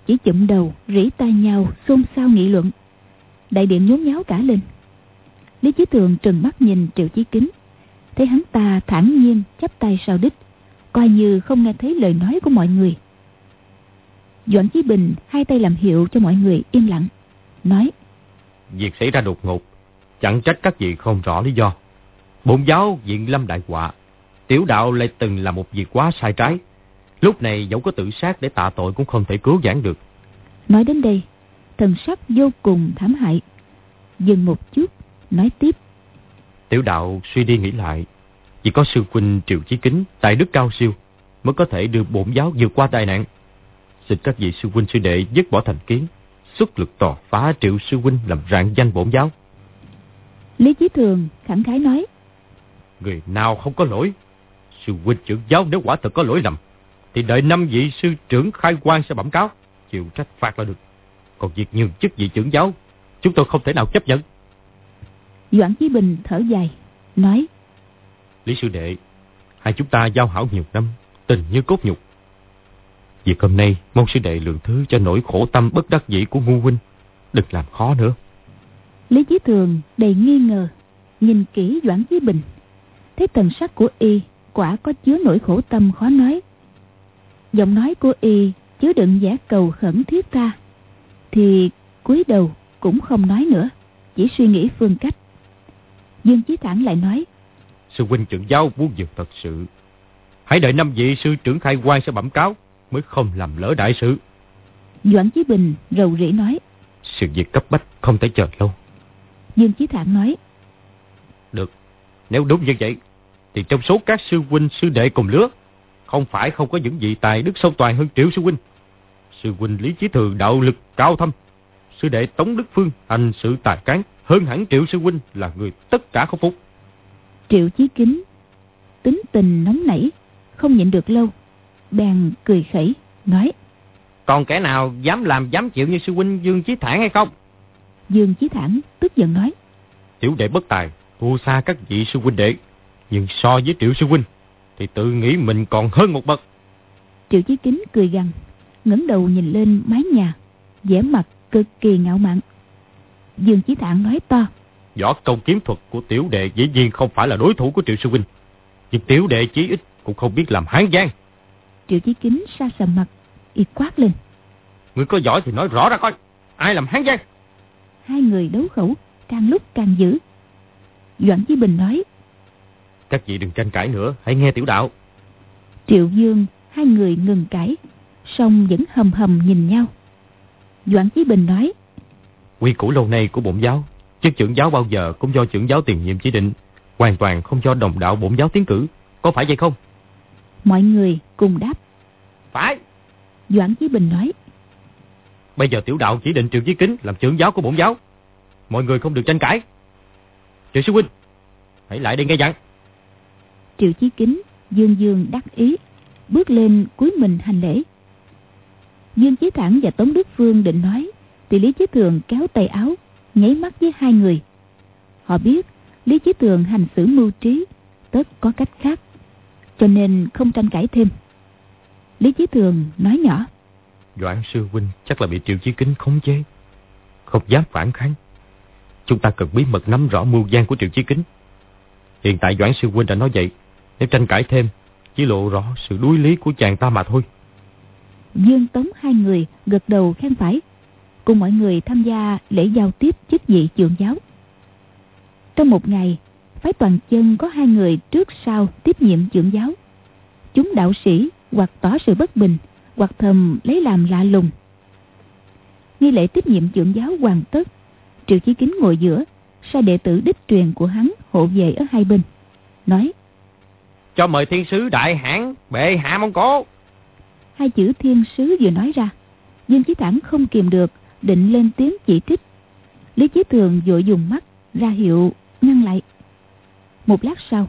Chỉ chụm đầu, rỉ tai nhau, xôn xao nghị luận. Đại điện nhốn nháo cả lên. Lý Chí thường trừng mắt nhìn Triệu Chí Kính. Thấy hắn ta thản nhiên chắp tay sau đích. Coi như không nghe thấy lời nói của mọi người. Doãn Chí Bình hai tay làm hiệu cho mọi người im lặng. Nói. Việc xảy ra đột ngột Chẳng trách các vị không rõ lý do. Bổn giáo diện lâm đại họa. Tiểu đạo lại từng là một việc quá sai trái. Lúc này dẫu có tự sát để tạ tội cũng không thể cứu giảng được. Nói đến đây, thần sắc vô cùng thảm hại. Dừng một chút, nói tiếp. Tiểu đạo suy đi nghĩ lại. Chỉ có sư huynh Triệu Chí Kính, tại đức cao siêu, mới có thể đưa bổn giáo vượt qua tai nạn. Xin các vị sư huynh sư đệ dứt bỏ thành kiến, xuất lực tòa phá Triệu sư huynh làm rạng danh bổn giáo. Lý Chí Thường khẳng khái nói. Người nào không có lỗi? Sư huynh trưởng giáo nếu quả thật có lỗi lầm, thì đợi năm vị sư trưởng khai quan sẽ bẩm cáo, chịu trách phạt là được. Còn việc nhường chức vị trưởng giáo, chúng tôi không thể nào chấp nhận. Doãn Chí Bình thở dài, nói. Lý sư đệ, hai chúng ta giao hảo nhiều năm, tình như cốt nhục. Việc hôm nay, mong sư đệ lượng thứ cho nỗi khổ tâm bất đắc dĩ của ngu huynh. Đừng làm khó nữa. Lý Chí Thường đầy nghi ngờ, nhìn kỹ Doãn Chí Bình. Thấy tần sắc của y quả có chứa nỗi khổ tâm khó nói. Giọng nói của y chứa đựng giả cầu khẩn thiết tha. Thì cúi đầu cũng không nói nữa, chỉ suy nghĩ phương cách. Dương Chí Thẳng lại nói. Sư huynh trưởng giáo muốn dược thật sự. Hãy đợi năm vị sư trưởng khai quan sẽ bẩm cáo, mới không làm lỡ đại sự. Doãn Chí Bình rầu rĩ nói. Sự việc cấp bách không thể chờ lâu. Dương Chí Thản nói. Được, nếu đúng như vậy, thì trong số các sư huynh sư đệ cùng lứa, không phải không có những vị tài đức sâu toàn hơn triệu sư huynh. Sư huynh Lý Chí Thường đạo lực cao thâm, sư đệ Tống Đức Phương hành sự tài cán hơn hẳn triệu sư huynh là người tất cả không phục. Triệu Chí Kính, tính tình nóng nảy, không nhịn được lâu, bèn cười khẩy, nói. Còn kẻ nào dám làm dám chịu như sư huynh Dương Chí Thản hay không? Dương Chí Thản tức giận nói. Tiểu đệ bất tài, thua xa các vị sư huynh đệ. Nhưng so với triệu sư huynh, thì tự nghĩ mình còn hơn một bậc. Triệu Chí Kính cười gằn, ngẩng đầu nhìn lên mái nhà, vẻ mặt cực kỳ ngạo mạn. Dương Chí Thản nói to. Võ công kiếm thuật của tiểu đệ dĩ nhiên không phải là đối thủ của triệu sư huynh. Nhưng tiểu đệ chí ít cũng không biết làm hán gian. Triệu Chí Kính sa sầm mặt, y quát lên. Người có giỏi thì nói rõ ra coi, ai làm hán gian? hai người đấu khẩu càng lúc càng dữ. Doãn Chí Bình nói. Các vị đừng tranh cãi nữa, hãy nghe tiểu đạo. Triệu Dương, hai người ngừng cãi, song vẫn hầm hầm nhìn nhau. Doãn Chí Bình nói. Quy củ lâu nay của bổn giáo, chức trưởng giáo bao giờ cũng do trưởng giáo tiền nhiệm chỉ định, hoàn toàn không do đồng đạo bổn giáo tiến cử. Có phải vậy không? Mọi người cùng đáp. Phải. Doãn Chí Bình nói. Bây giờ tiểu đạo chỉ định Triệu Chí Kính làm trưởng giáo của bổn giáo. Mọi người không được tranh cãi. Triệu sư huynh, hãy lại đây nghe dặn. Triệu Chí Kính, Dương Dương đắc ý, bước lên cúi mình hành lễ. Dương Chí Thẳng và Tống Đức Phương định nói, thì Lý Chí Thường kéo tay áo, nháy mắt với hai người. Họ biết Lý Chí Thường hành xử mưu trí, tất có cách khác, cho nên không tranh cãi thêm. Lý Chí Thường nói nhỏ. Doãn sư huynh chắc là bị triệu chí kính khống chế. Không dám phản kháng. Chúng ta cần bí mật nắm rõ mưu gian của triệu chí kính. Hiện tại Doãn Sư Huynh đã nói vậy. Nếu tranh cãi thêm, chỉ lộ rõ sự đuối lý của chàng ta mà thôi. Dương Tống hai người gật đầu khen phải. Cùng mọi người tham gia lễ giao tiếp chức vị trưởng giáo. Trong một ngày, phái toàn chân có hai người trước sau tiếp nhiệm trưởng giáo. Chúng đạo sĩ hoặc tỏ sự bất bình, hoặc thầm lấy làm lạ lùng. Nghi lễ tiếp nhiệm trưởng giáo hoàn tất, Triệu Chí Kính ngồi giữa, sai đệ tử đích truyền của hắn hộ vệ ở hai bên. Nói, Cho mời thiên sứ đại hãn, bệ hạ mong cổ. Hai chữ thiên sứ vừa nói ra, Dương Chí Thản không kìm được, định lên tiếng chỉ trích. Lý Chí Thường vội dùng mắt ra hiệu. Một lát sau,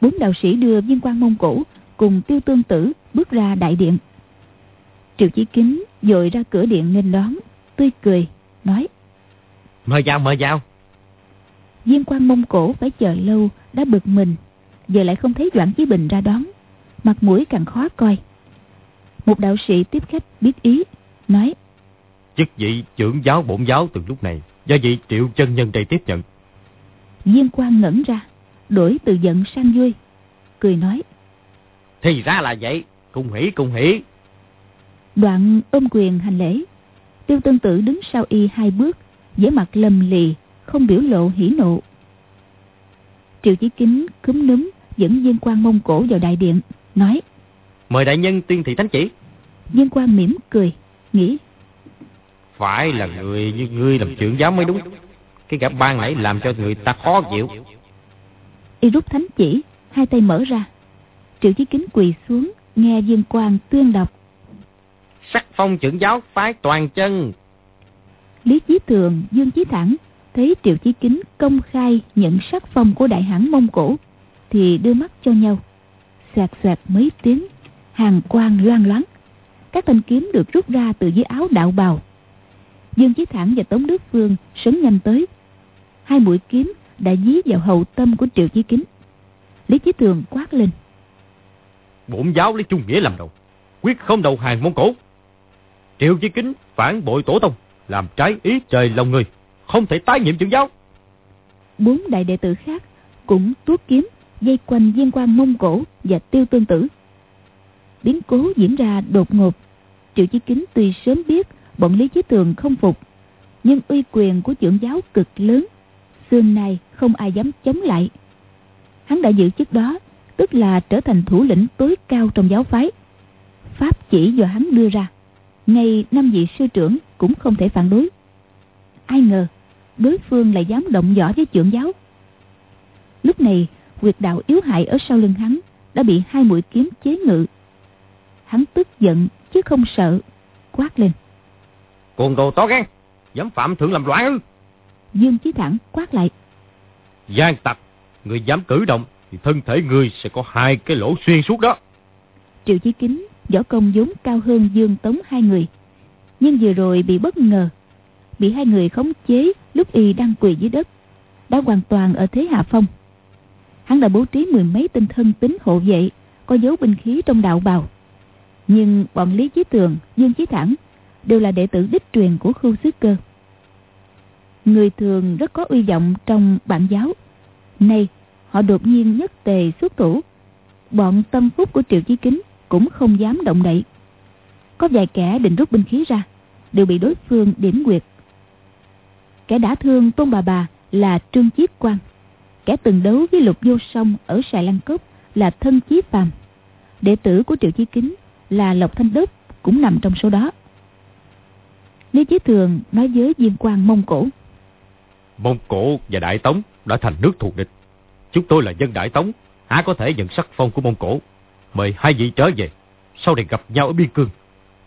bốn đạo sĩ đưa viên quan Mông Cổ cùng tiêu tương tử bước ra đại điện. Triệu Chí Kính dội ra cửa điện nghênh đón, tươi cười, nói. Mời vào, mời vào. Viên quan Mông Cổ phải chờ lâu, đã bực mình, giờ lại không thấy Doãn Chí Bình ra đón. Mặt mũi càng khó coi. Một đạo sĩ tiếp khách biết ý, nói. Chức vị trưởng giáo bổn giáo từ lúc này, do vị triệu chân nhân đây tiếp nhận. Viên quan ngẩn ra, đổi từ giận sang vui, cười nói. Thì ra là vậy, cùng hỷ cùng hỷ. Đoạn ôm quyền hành lễ. Tiêu tương tử đứng sau y hai bước, vẻ mặt lầm lì, không biểu lộ hỉ nộ. Triệu chí kính cúm núm dẫn viên quan mông cổ vào đại điện, nói. Mời đại nhân tuyên thị thánh chỉ. Viên quan mỉm cười, nghĩ. Phải là người như ngươi làm trưởng giáo mới đúng. Cái gã ban nãy làm cho người ta khó chịu. Y rút thánh chỉ, hai tay mở ra. Triệu chí kính quỳ xuống, nghe viên quan tuyên đọc. Sắc phong trưởng giáo phái toàn chân. Lý Chí Thường, Dương Chí Thẳng thấy Triệu Chí Kính công khai nhận sắc phong của đại hãn Mông Cổ thì đưa mắt cho nhau. Xoẹt xoẹt mấy tiếng, hàng quang loan loáng. Các thanh kiếm được rút ra từ dưới áo đạo bào. Dương Chí Thẳng và Tống Đức Phương sấn nhanh tới. Hai mũi kiếm đã dí vào hậu tâm của Triệu Chí Kính. Lý Chí Thường quát lên. Bổn giáo lấy trung nghĩa làm đầu, quyết không đầu hàng Mông Cổ. Triệu Chí Kính phản bội tổ tông, làm trái ý trời lòng người, không thể tái nhiệm trưởng giáo. Bốn đại đệ tử khác cũng tuốt kiếm dây quanh viên quan Mông Cổ và tiêu tương tử. Biến cố diễn ra đột ngột. Triệu Chí Kính tuy sớm biết bọn Lý Chí Tường không phục, nhưng uy quyền của trưởng giáo cực lớn, xương nay không ai dám chống lại. Hắn đã giữ chức đó, tức là trở thành thủ lĩnh tối cao trong giáo phái. Pháp chỉ do hắn đưa ra, ngay năm vị sư trưởng cũng không thể phản đối. Ai ngờ, đối phương lại dám động võ với trưởng giáo. Lúc này, quyệt đạo yếu hại ở sau lưng hắn đã bị hai mũi kiếm chế ngự. Hắn tức giận chứ không sợ, quát lên. Cuồng đồ to gan, dám phạm thượng làm loạn ư? Dương Chí Thẳng quát lại. Gian tặc, người dám cử động thì thân thể người sẽ có hai cái lỗ xuyên suốt đó. Triệu Chí Kính, võ công vốn cao hơn Dương Tống hai người. Nhưng vừa rồi bị bất ngờ, bị hai người khống chế lúc y đang quỳ dưới đất, đã hoàn toàn ở thế hạ phong. Hắn đã bố trí mười mấy tinh thân tính hộ vệ, có dấu binh khí trong đạo bào. Nhưng bọn Lý Chí Tường, Dương Chí Thẳng đều là đệ tử đích truyền của khu xứ cơ. Người thường rất có uy vọng trong bản giáo. Nay, họ đột nhiên nhất tề xuất thủ. Bọn tâm phúc của Triệu Chí Kính cũng không dám động đậy. Có vài kẻ định rút binh khí ra, đều bị đối phương điểm quyệt. Kẻ đã thương tôn bà bà là Trương Chiết Quang. Kẻ từng đấu với lục vô song ở Sài Lan Cốc là Thân Chí Phàm. Đệ tử của Triệu Chí Kính là Lộc Thanh đức cũng nằm trong số đó. Lý Chí Thường nói với viên quan Mông Cổ. Mông Cổ và Đại Tống đã thành nước thuộc địch. Chúng tôi là dân Đại Tống, há có thể nhận sắc phong của Mông Cổ. Mời hai vị trở về, sau này gặp nhau ở biên cương.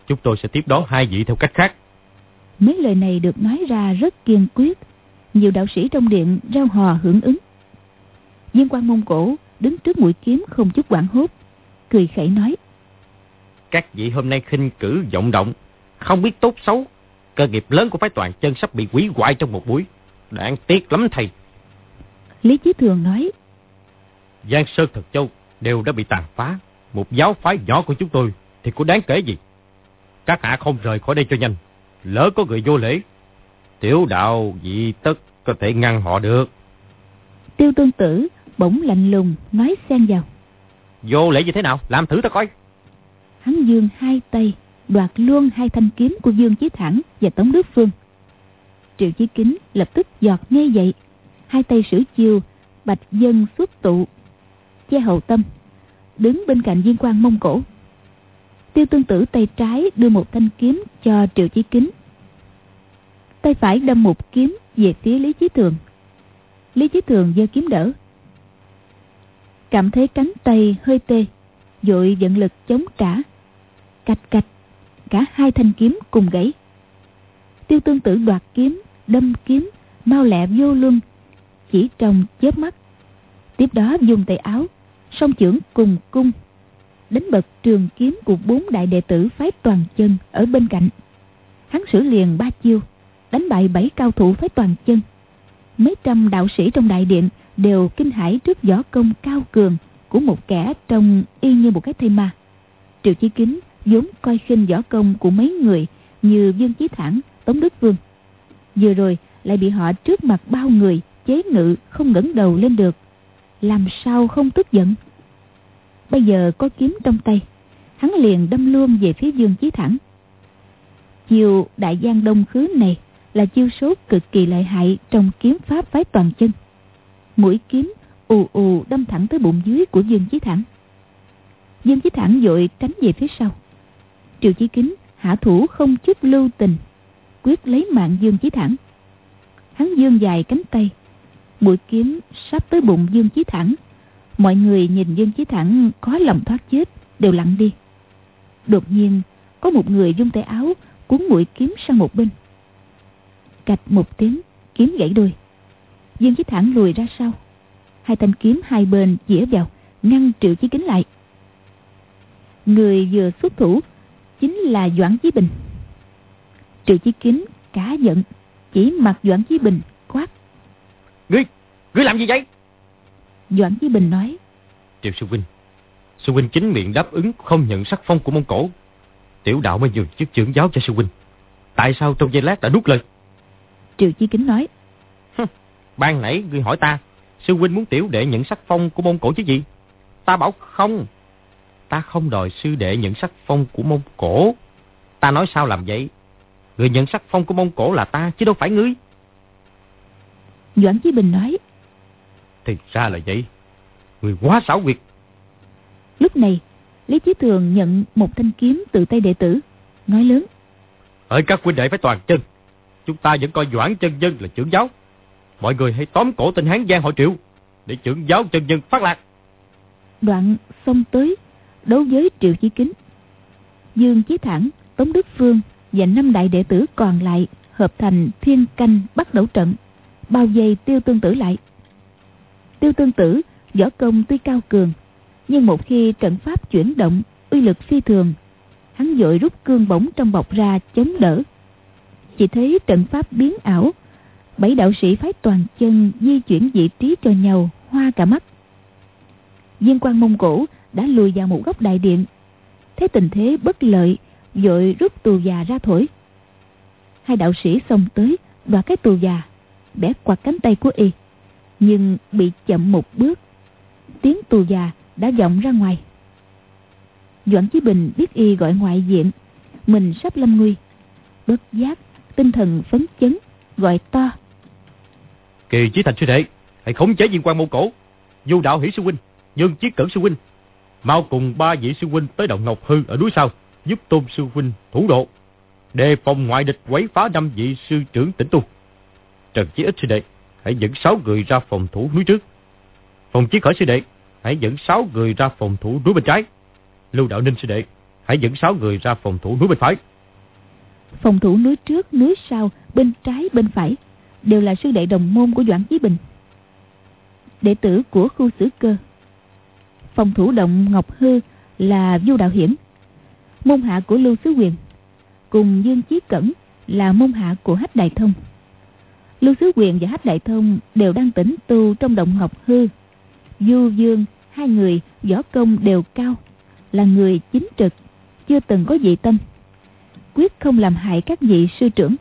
Chúng tôi sẽ tiếp đón hai vị theo cách khác. Mấy lời này được nói ra rất kiên quyết. Nhiều đạo sĩ trong điện rao hò hưởng ứng. Viên quan Mông Cổ đứng trước mũi kiếm không chút quảng hốt. Cười khẩy nói. Các vị hôm nay khinh cử vọng động, không biết tốt xấu. Cơ nghiệp lớn của phái toàn chân sắp bị quỷ hoại trong một buổi. Đáng tiếc lắm thầy. Lý Chí Thường nói. Giang Sơn Thật Châu đều đã bị tàn phá. Một giáo phái nhỏ của chúng tôi thì có đáng kể gì. Các hạ không rời khỏi đây cho nhanh. Lỡ có người vô lễ. Tiểu đạo dị tất có thể ngăn họ được. Tiêu tương tử bỗng lạnh lùng nói xen vào. Vô lễ như thế nào? Làm thử ta coi. Hắn dương hai tay, đoạt luôn hai thanh kiếm của Dương Chí Thẳng và Tống Đức Phương. Triệu Chí Kính lập tức giọt ngay dậy, hai tay sử chiêu, bạch dân xuất tụ, che hậu tâm, đứng bên cạnh viên quan mông cổ. Tiêu tương tử tay trái đưa một thanh kiếm cho Triệu Chí Kính. Tay phải đâm một kiếm về phía Lý Chí Thường. Lý Chí Thường giơ kiếm đỡ. Cảm thấy cánh tay hơi tê, dội vận lực chống trả. Cạch cạch, cả hai thanh kiếm cùng gãy. Tiêu tương tử đoạt kiếm, đâm kiếm, mau lẹ vô luân, chỉ trong chớp mắt. Tiếp đó dùng tay áo, song trưởng cùng cung, đánh bật trường kiếm của bốn đại đệ tử phái toàn chân ở bên cạnh. Hắn sử liền ba chiêu, đánh bại bảy cao thủ phái toàn chân. Mấy trăm đạo sĩ trong đại điện đều kinh hãi trước võ công cao cường của một kẻ trông y như một cái thây ma. Triệu Chí Kính vốn coi khinh võ công của mấy người như Dương Chí Thản, Tống Đức Vương. Vừa rồi lại bị họ trước mặt bao người chế ngự không ngẩng đầu lên được. Làm sao không tức giận? Bây giờ có kiếm trong tay, hắn liền đâm luôn về phía Dương Chí Thẳng. Chiều đại giang đông khứ này là chiêu số cực kỳ lợi hại trong kiếm pháp phái toàn chân. Mũi kiếm ù ù đâm thẳng tới bụng dưới của Dương Chí Thẳng. Dương Chí Thẳng vội tránh về phía sau. Triệu Chí Kính hạ thủ không chút lưu tình, quyết lấy mạng Dương Chí Thẳng. Hắn dương dài cánh tay, mũi kiếm sắp tới bụng Dương Chí Thẳng. Mọi người nhìn Dương Chí Thẳng có lòng thoát chết, đều lặng đi. Đột nhiên, có một người dung tay áo cuốn mũi kiếm sang một bên. Cạch một tiếng, kiếm gãy đôi. Dương Chí Thẳng lùi ra sau. Hai thanh kiếm hai bên chĩa vào, ngăn Triệu Chí Kính lại. Người vừa xuất thủ chính là Doãn Chí Bình. Triệu Chí Kính cá giận, chỉ mặt Doãn Chí Bình quát. Ngươi, ngươi làm gì vậy? Doãn Chí Bình nói. Triệu Sư Huynh, Sư Huynh chính miệng đáp ứng không nhận sắc phong của Mông Cổ. Tiểu đạo mới nhường chức trưởng giáo cho Sư Huynh. Tại sao trong giây lát đã nuốt lời? Triệu Chí Kính nói. Ban nãy ngươi hỏi ta, Sư Huynh muốn tiểu đệ nhận sắc phong của Mông Cổ chứ gì? Ta bảo không. Ta không đòi sư đệ nhận sắc phong của Mông Cổ. Ta nói sao làm vậy? Người nhận sắc phong của Mông Cổ là ta, chứ đâu phải ngươi. Doãn Chí Bình nói. Thì ra là vậy. Người quá xảo quyệt. Lúc này, Lý Chí Thường nhận một thanh kiếm từ tay đệ tử, nói lớn. Ở các huynh đệ phải toàn chân. Chúng ta vẫn coi Doãn chân dân là trưởng giáo. Mọi người hãy tóm cổ tên Hán Giang hội triệu, để trưởng giáo chân dân phát lạc. Đoạn xông tới, đấu với Triệu Chí Kính. Dương Chí Thẳng, Tống Đức Phương và năm đại đệ tử còn lại hợp thành thiên canh bắt đầu trận, bao vây tiêu tương tử lại. Tiêu tương tử, võ công tuy cao cường, nhưng một khi trận pháp chuyển động, uy lực phi thường, hắn vội rút cương bổng trong bọc ra chống đỡ. Chỉ thấy trận pháp biến ảo, bảy đạo sĩ phái toàn chân di chuyển vị trí cho nhau, hoa cả mắt. Viên quan Mông Cổ đã lùi vào một góc đại điện. Thấy tình thế bất lợi, vội rút tù già ra thổi. Hai đạo sĩ xông tới, đoạt cái tù già, bẻ quạt cánh tay của y, nhưng bị chậm một bước. Tiếng tù già đã vọng ra ngoài. Doãn Chí Bình biết y gọi ngoại diện, mình sắp lâm nguy. Bất giác, tinh thần phấn chấn, gọi to. Kỳ chí thành sư đệ, hãy khống chế viên quan môn cổ. Du đạo hỷ sư huynh, nhân chí cẩn sư huynh. Mau cùng ba vị sư huynh tới động Ngọc Hư ở núi sau, giúp tôn sư huynh thủ độ. Đề phòng ngoại địch quấy phá năm vị sư trưởng tỉnh tu. Trần Chí ít sư đệ, hãy dẫn sáu người ra phòng thủ núi trước. Phòng chí khởi sư đệ, hãy dẫn sáu người ra phòng thủ núi bên trái. Lưu đạo ninh sư đệ, hãy dẫn sáu người ra phòng thủ núi bên phải. Phòng thủ núi trước, núi sau, bên trái, bên phải đều là sư đệ đồng môn của Doãn Chí Bình. Đệ tử của khu xử cơ. Phòng thủ động Ngọc Hư là Du Đạo Hiển. Môn hạ của Lưu Xứ Quyền. Cùng Dương Chí Cẩn là môn hạ của Hách Đại Thông. Lưu Xứ Quyền và Hách Đại Thông đều đang tĩnh tu trong động Ngọc Hư. Du Dương, hai người võ công đều cao, là người chính trực, chưa từng có dị tâm. Quyết không làm hại các vị sư trưởng.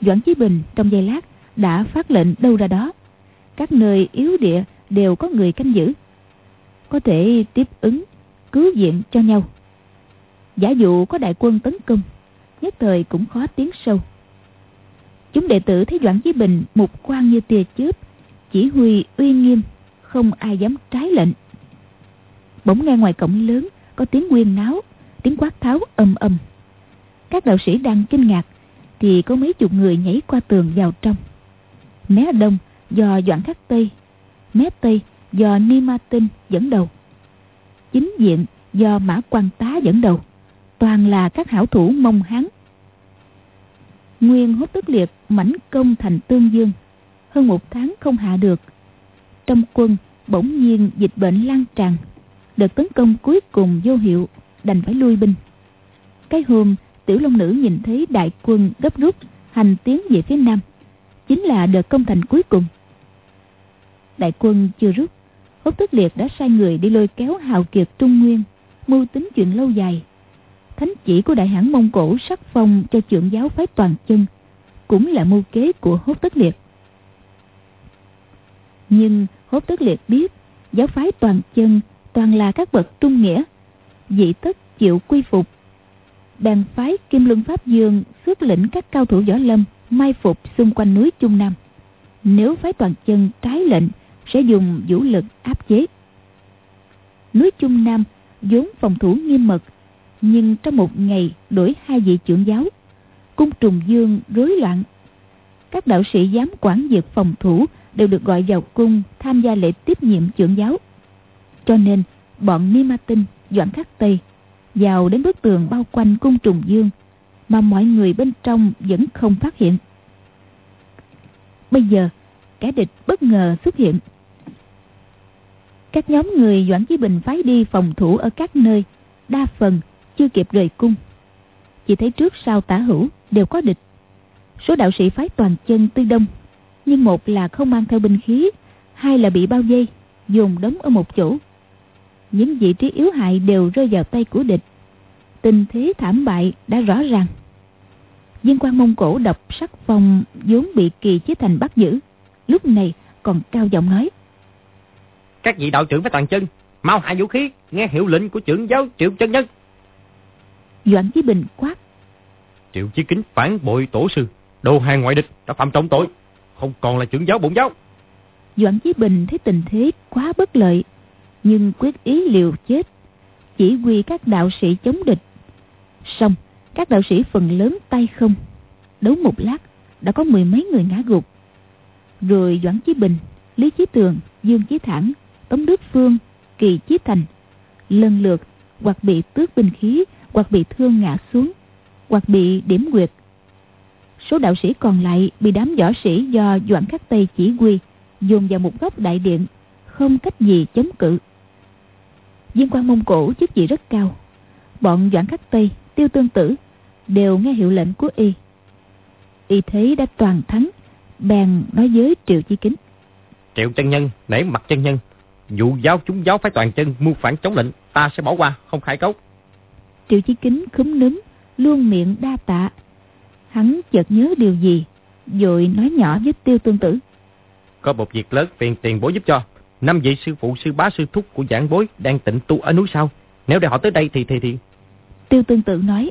Doãn Chí Bình trong giây lát đã phát lệnh đâu ra đó. Các nơi yếu địa đều có người canh giữ. Có thể tiếp ứng, cứu viện cho nhau. Giả dụ có đại quân tấn công, nhất thời cũng khó tiến sâu. Chúng đệ tử thấy Doãn Chí Bình mục quan như tia chớp, chỉ huy uy nghiêm, không ai dám trái lệnh. Bỗng nghe ngoài cổng lớn có tiếng quyên náo, tiếng quát tháo ầm ầm. Các đạo sĩ đang kinh ngạc thì có mấy chục người nhảy qua tường vào trong. Mé đông do Doãn Khắc Tây, mé tây do Ni Ma Tinh dẫn đầu. Chính diện do Mã Quan Tá dẫn đầu. Toàn là các hảo thủ mông hán. Nguyên hốt tức liệt mảnh công thành tương dương. Hơn một tháng không hạ được. Trong quân bỗng nhiên dịch bệnh lan tràn. Đợt tấn công cuối cùng vô hiệu, đành phải lui binh. Cái hôm Tiểu Long Nữ nhìn thấy đại quân gấp rút hành tiến về phía nam. Chính là đợt công thành cuối cùng. Đại quân chưa rút, Hốt Tức Liệt đã sai người đi lôi kéo hào kiệt Trung Nguyên, mưu tính chuyện lâu dài. Thánh chỉ của đại hãn Mông Cổ sắc phong cho trưởng giáo phái toàn chân, cũng là mưu kế của Hốt tất Liệt. Nhưng Hốt tất Liệt biết, giáo phái toàn chân toàn là các bậc trung nghĩa, dị tất chịu quy phục. Bèn phái Kim Luân Pháp Dương xuất lĩnh các cao thủ võ lâm mai phục xung quanh núi Trung Nam. Nếu phái toàn chân trái lệnh sẽ dùng vũ lực áp chế. Núi Trung Nam vốn phòng thủ nghiêm mật, nhưng trong một ngày đổi hai vị trưởng giáo, cung trùng dương rối loạn. Các đạo sĩ giám quản việc phòng thủ đều được gọi vào cung tham gia lễ tiếp nhiệm trưởng giáo. Cho nên, bọn Ni Ma Tinh, Doãn Khắc Tây vào đến bức tường bao quanh cung trùng dương mà mọi người bên trong vẫn không phát hiện. Bây giờ, kẻ địch bất ngờ xuất hiện các nhóm người Doãn Chí Bình phái đi phòng thủ ở các nơi, đa phần chưa kịp rời cung. Chỉ thấy trước sau tả hữu đều có địch. Số đạo sĩ phái toàn chân tư đông, nhưng một là không mang theo binh khí, hai là bị bao vây, dồn đóng ở một chỗ. Những vị trí yếu hại đều rơi vào tay của địch. Tình thế thảm bại đã rõ ràng. Viên quan Mông Cổ đọc sắc phong vốn bị kỳ chế thành bắt giữ. Lúc này còn cao giọng nói. Các vị đạo trưởng với toàn chân, mau hạ vũ khí, nghe hiệu lệnh của trưởng giáo Triệu Chân Nhân. Doãn Chí Bình quát. Triệu Chí Kính phản bội tổ sư, đồ hàng ngoại địch đã phạm trọng tội, không còn là trưởng giáo bổn giáo. Doãn Chí Bình thấy tình thế quá bất lợi, nhưng quyết ý liều chết, chỉ huy các đạo sĩ chống địch. Xong, các đạo sĩ phần lớn tay không, đấu một lát đã có mười mấy người ngã gục. Rồi Doãn Chí Bình, Lý Chí Tường, Dương Chí Thẳng Tống Đức Phương, Kỳ Chí Thành lần lượt hoặc bị tước binh khí hoặc bị thương ngã xuống hoặc bị điểm nguyệt. số đạo sĩ còn lại bị đám võ sĩ do doãn khắc tây chỉ huy dồn vào một góc đại điện không cách gì chống cự viên quan mông cổ chức vị rất cao bọn doãn khắc tây tiêu tương tử đều nghe hiệu lệnh của y y thấy đã toàn thắng bèn nói với triệu chi kính triệu chân nhân nể mặt chân nhân dụ giáo chúng giáo phải toàn chân mưu phản chống lệnh, ta sẽ bỏ qua, không khai cấu. Triệu Chí Kính khúm núm, luôn miệng đa tạ. Hắn chợt nhớ điều gì, rồi nói nhỏ với tiêu tương tử. Có một việc lớn phiền tiền bối giúp cho. Năm vị sư phụ sư bá sư thúc của giảng bối đang tịnh tu ở núi sau. Nếu để họ tới đây thì thì thì... Tiêu tương tự nói.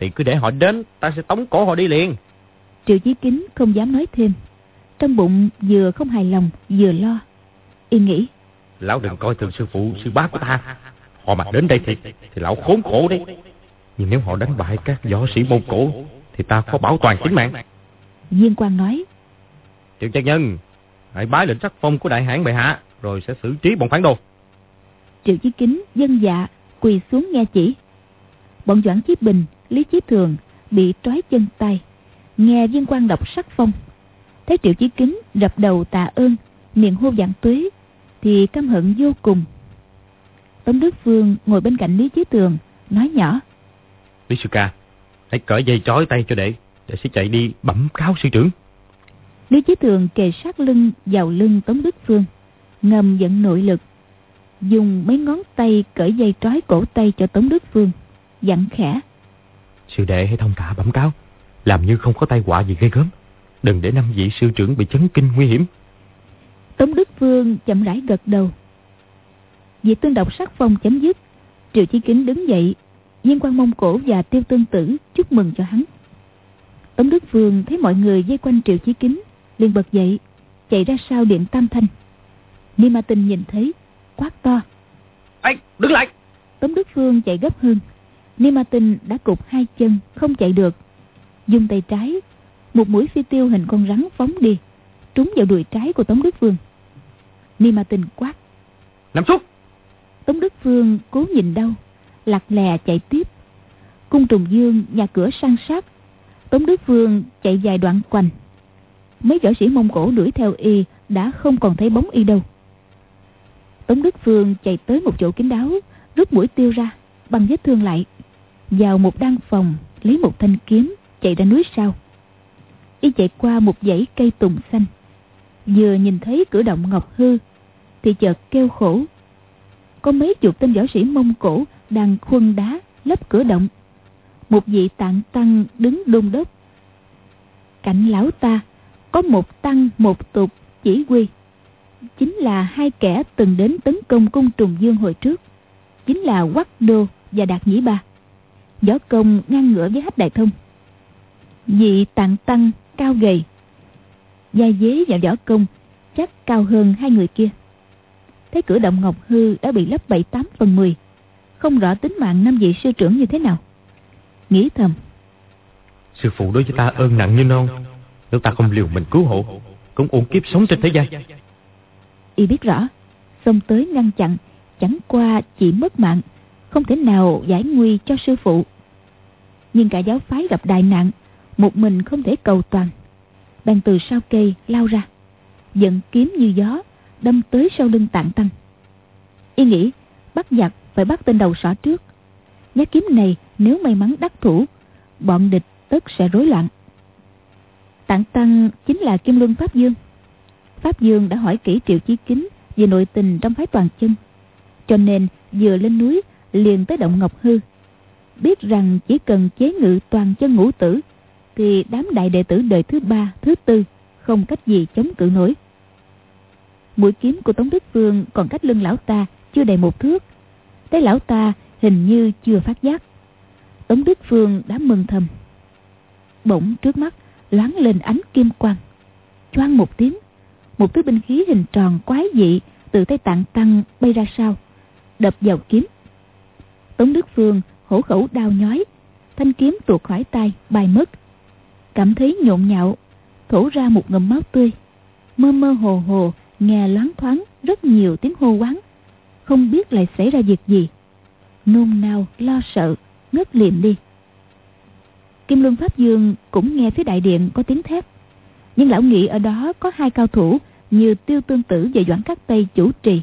Thì cứ để họ đến, ta sẽ tống cổ họ đi liền. Triệu Chí Kính không dám nói thêm. Trong bụng vừa không hài lòng, vừa lo. Y nghĩ Lão đừng coi thường sư phụ, sư bá của ta. Họ mà đến đây thì, thì lão khốn khổ đấy. Nhưng nếu họ đánh bại các võ sĩ Mông Cổ, thì ta có bảo toàn tính mạng. Viên Quang nói. Triệu chân nhân, hãy bái lệnh sắc phong của đại hãn bệ hạ, rồi sẽ xử trí bọn phản đồ. Triệu Chí Kính dân dạ, quỳ xuống nghe chỉ. Bọn Doãn Chí Bình, Lý Chí Thường bị trói chân tay, nghe viên quan đọc sắc phong. Thấy Triệu Chí Kính đập đầu tạ ơn, miệng hô dạng tuế, thì căm hận vô cùng. Tống Đức Phương ngồi bên cạnh Lý Chí Tường, nói nhỏ. Lý Sư Ca, hãy cởi dây trói tay cho đệ, để sẽ chạy đi bẩm cáo sư trưởng. Lý Chí Tường kề sát lưng vào lưng Tống Đức Phương, ngầm dẫn nội lực, dùng mấy ngón tay cởi dây trói cổ tay cho Tống Đức Phương, dặn khẽ. Sư đệ hãy thông thả bẩm cáo, làm như không có tai họa gì gây gớm. Đừng để năm vị sư trưởng bị chấn kinh nguy hiểm. Tống Đức Phương chậm rãi gật đầu. Việc tương độc sắc phong chấm dứt, Triệu Chí Kính đứng dậy, Viên quan Mông Cổ và Tiêu Tương Tử chúc mừng cho hắn. Tống Đức Phương thấy mọi người dây quanh Triệu Chí Kính, liền bật dậy, chạy ra sau điện Tam Thanh. Ni Ma Tinh nhìn thấy, quát to. Ê, đứng lại! Tống Đức Phương chạy gấp hơn. Ni Ma Tinh đã cụp hai chân, không chạy được. Dùng tay trái, một mũi phi tiêu hình con rắn phóng đi, trúng vào đùi trái của Tống Đức Phương. Ni Ma Tinh quát. Nằm xuống! Tống Đức Phương cố nhìn đâu, lạc lè chạy tiếp. Cung Trùng Dương nhà cửa sang sát. Tống Đức Phương chạy dài đoạn quanh. Mấy võ sĩ Mông Cổ đuổi theo y đã không còn thấy bóng y đâu. Tống Đức Phương chạy tới một chỗ kín đáo, rút mũi tiêu ra, băng vết thương lại. Vào một đan phòng, lấy một thanh kiếm, chạy ra núi sau. Y chạy qua một dãy cây tùng xanh. Vừa nhìn thấy cửa động Ngọc Hư, thì chợt kêu khổ. Có mấy chục tên võ sĩ Mông Cổ đang khuân đá lấp cửa động. Một vị tạng tăng đứng đôn đốc. Cạnh lão ta có một tăng, một tục chỉ huy. Chính là hai kẻ từng đến tấn công cung trùng dương hồi trước. Chính là quắc đô và đạt nhĩ ba. Võ công ngang ngửa với hách đại thông. Vị tạng tăng cao gầy gia dế và võ công chắc cao hơn hai người kia thấy cửa động ngọc hư đã bị lấp bảy tám phần mười. Không rõ tính mạng năm vị sư trưởng như thế nào. Nghĩ thầm. Sư phụ đối với ta ơn nặng như non. Nếu ta không liều mình cứu hộ cũng ổn kiếp sống trên thế gian. Y biết rõ. Xông tới ngăn chặn chẳng qua chỉ mất mạng không thể nào giải nguy cho sư phụ. Nhưng cả giáo phái gặp đại nạn một mình không thể cầu toàn. Bèn từ sau cây lao ra giận kiếm như gió đâm tới sau lưng tạng tăng y nghĩ bắt giặc phải bắt tên đầu sỏ trước nhát kiếm này nếu may mắn đắc thủ bọn địch tất sẽ rối loạn tạng tăng chính là kim luân pháp dương Pháp Dương đã hỏi kỹ Triệu Chí Kính về nội tình trong phái toàn chân. Cho nên vừa lên núi liền tới động Ngọc Hư. Biết rằng chỉ cần chế ngự toàn chân ngũ tử thì đám đại đệ tử đời thứ ba, thứ tư không cách gì chống cự nổi. Mũi kiếm của Tống Đức Vương còn cách lưng lão ta chưa đầy một thước. Thấy lão ta, hình như chưa phát giác. Tống Đức Phương đã mừng thầm. Bỗng trước mắt loáng lên ánh kim quang. Choang một tiếng, một thứ binh khí hình tròn quái dị từ tay tạng tăng bay ra sau, đập vào kiếm tống đức phương hổ khẩu đau nhói, thanh kiếm tuột khỏi tay, bay mất cảm thấy nhộn nhạo, thổ ra một ngầm máu tươi mơ mơ hồ hồ nghe loáng thoáng, rất nhiều tiếng hô quán không biết lại xảy ra việc gì. Nôn nao, lo sợ, ngất liệm đi. Kim luân pháp dương cũng nghe phía đại điện có tiếng thét. Nhưng lão nghĩ ở đó có hai cao thủ, như tiêu tương tử và doãn các tây chủ trì.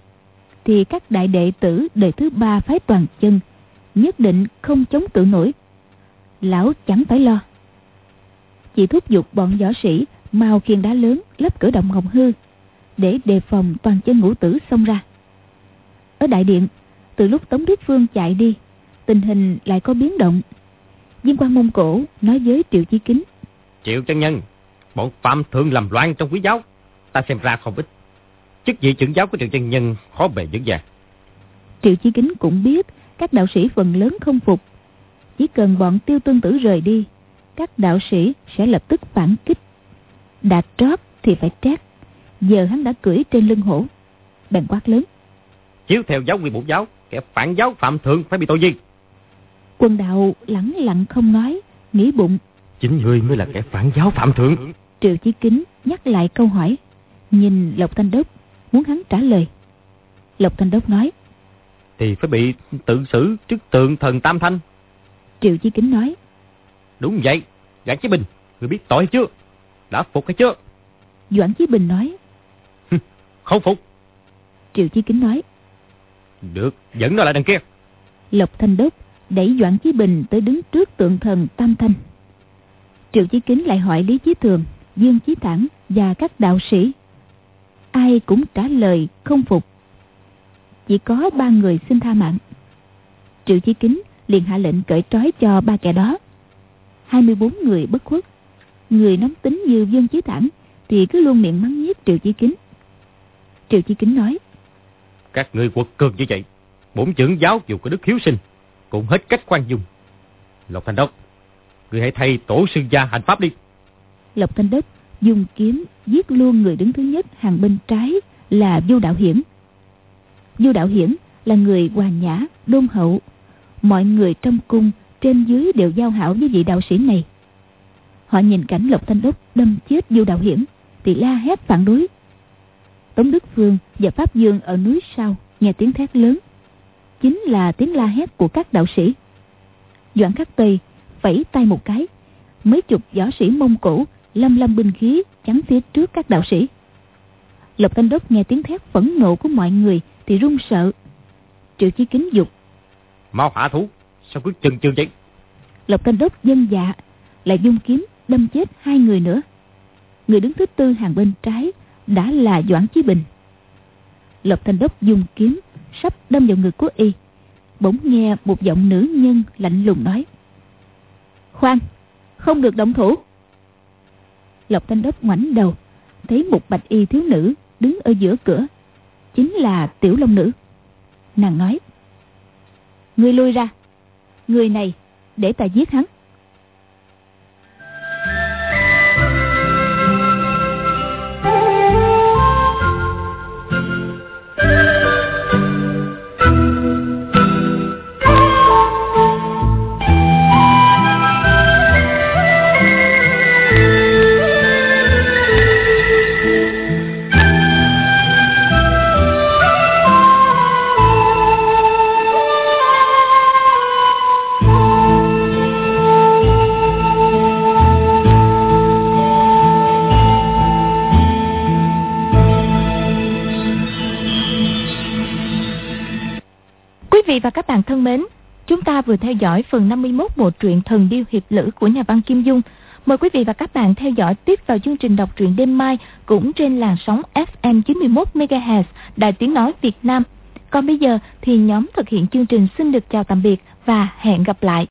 Thì các đại đệ tử đời thứ ba phái toàn chân, nhất định không chống cự nổi. Lão chẳng phải lo. Chỉ thúc giục bọn võ sĩ, mau khiên đá lớn, lấp cửa động ngọc hư để đề phòng toàn chân ngũ tử xông ra ở đại điện từ lúc tống đức phương chạy đi tình hình lại có biến động viên quan mông cổ nói với triệu chí kính triệu chân nhân bọn phạm thượng làm loạn trong quý giáo ta xem ra không ít. Chức vị trưởng giáo của trường chân nhân khó bề vững vàng. Triệu Chí Kính cũng biết các đạo sĩ phần lớn không phục. Chỉ cần bọn tiêu tương tử rời đi, các đạo sĩ sẽ lập tức phản kích. Đạt trót thì phải trát. Giờ hắn đã cưỡi trên lưng hổ. Bèn quát lớn. Chiếu theo giáo quy bổn giáo, kẻ phản giáo phạm thượng phải bị tội gì? Quân đạo lẳng lặng không nói, nghĩ bụng. Chính ngươi mới là kẻ phản giáo phạm thượng. Triệu Chí Kính nhắc lại câu hỏi. Nhìn Lộc Thanh Đốc Muốn hắn trả lời Lộc Thanh Đốc nói Thì phải bị tự xử trước tượng thần Tam Thanh Triệu Chí Kính nói Đúng vậy Gã Chí Bình Người biết tội chưa Đã phục hay chưa Doãn Chí Bình nói Không phục Triệu Chí Kính nói Được dẫn nó lại đằng kia Lộc Thanh Đốc đẩy Doãn Chí Bình tới đứng trước tượng thần Tam Thanh Triệu Chí Kính lại hỏi Lý Chí Thường Dương Chí Thẳng và các đạo sĩ. Ai cũng trả lời không phục. Chỉ có ba người xin tha mạng. Triệu Chí Kính liền hạ lệnh cởi trói cho ba kẻ đó. 24 người bất khuất. Người nóng tính như Dương Chí Thẳng thì cứ luôn miệng mắng nhiếc Triệu Chí Kính. Triệu Chi Kính nói. Các người quật cường như vậy, bổn trưởng giáo dù có đức hiếu sinh, cũng hết cách khoan dung. Lộc Thanh Đốc, người hãy thay tổ sư gia hành pháp đi. Lộc Thanh Đốc dùng kiếm giết luôn người đứng thứ nhất hàng bên trái là Du Đạo Hiển. Du Đạo Hiển là người hòa nhã, đôn hậu. Mọi người trong cung trên dưới đều giao hảo với vị đạo sĩ này. Họ nhìn cảnh Lộc Thanh Đốc đâm chết Du Đạo Hiển thì la hét phản đối. Tống Đức Phương và Pháp Dương ở núi sau nghe tiếng thét lớn. Chính là tiếng la hét của các đạo sĩ. Doãn Khắc Tây vẫy tay một cái. Mấy chục võ sĩ Mông Cổ lâm lâm binh khí chắn phía trước các đạo sĩ. Lộc Thanh Đốc nghe tiếng thét phẫn nộ của mọi người thì run sợ. Triệu Chí Kính dục. Mau hạ thú, sao cứ chừng chừng vậy? Lộc Thanh Đốc dân dạ, lại dung kiếm đâm chết hai người nữa. Người đứng thứ tư hàng bên trái đã là Doãn Chí Bình. Lộc Thanh Đốc dùng kiếm sắp đâm vào ngực của y. Bỗng nghe một giọng nữ nhân lạnh lùng nói. Khoan, không được động thủ. Lộc Thanh Đốc ngoảnh đầu, thấy một bạch y thiếu nữ đứng ở giữa cửa. Chính là Tiểu Long Nữ. Nàng nói. Người lui ra. Người này để ta giết hắn. Thân mến, chúng ta vừa theo dõi phần 51 bộ truyện Thần Điêu Hiệp Lữ của nhà văn Kim Dung. Mời quý vị và các bạn theo dõi tiếp vào chương trình đọc truyện đêm mai cũng trên làn sóng FM 91 MHz Đài Tiếng Nói Việt Nam. Còn bây giờ thì nhóm thực hiện chương trình xin được chào tạm biệt và hẹn gặp lại.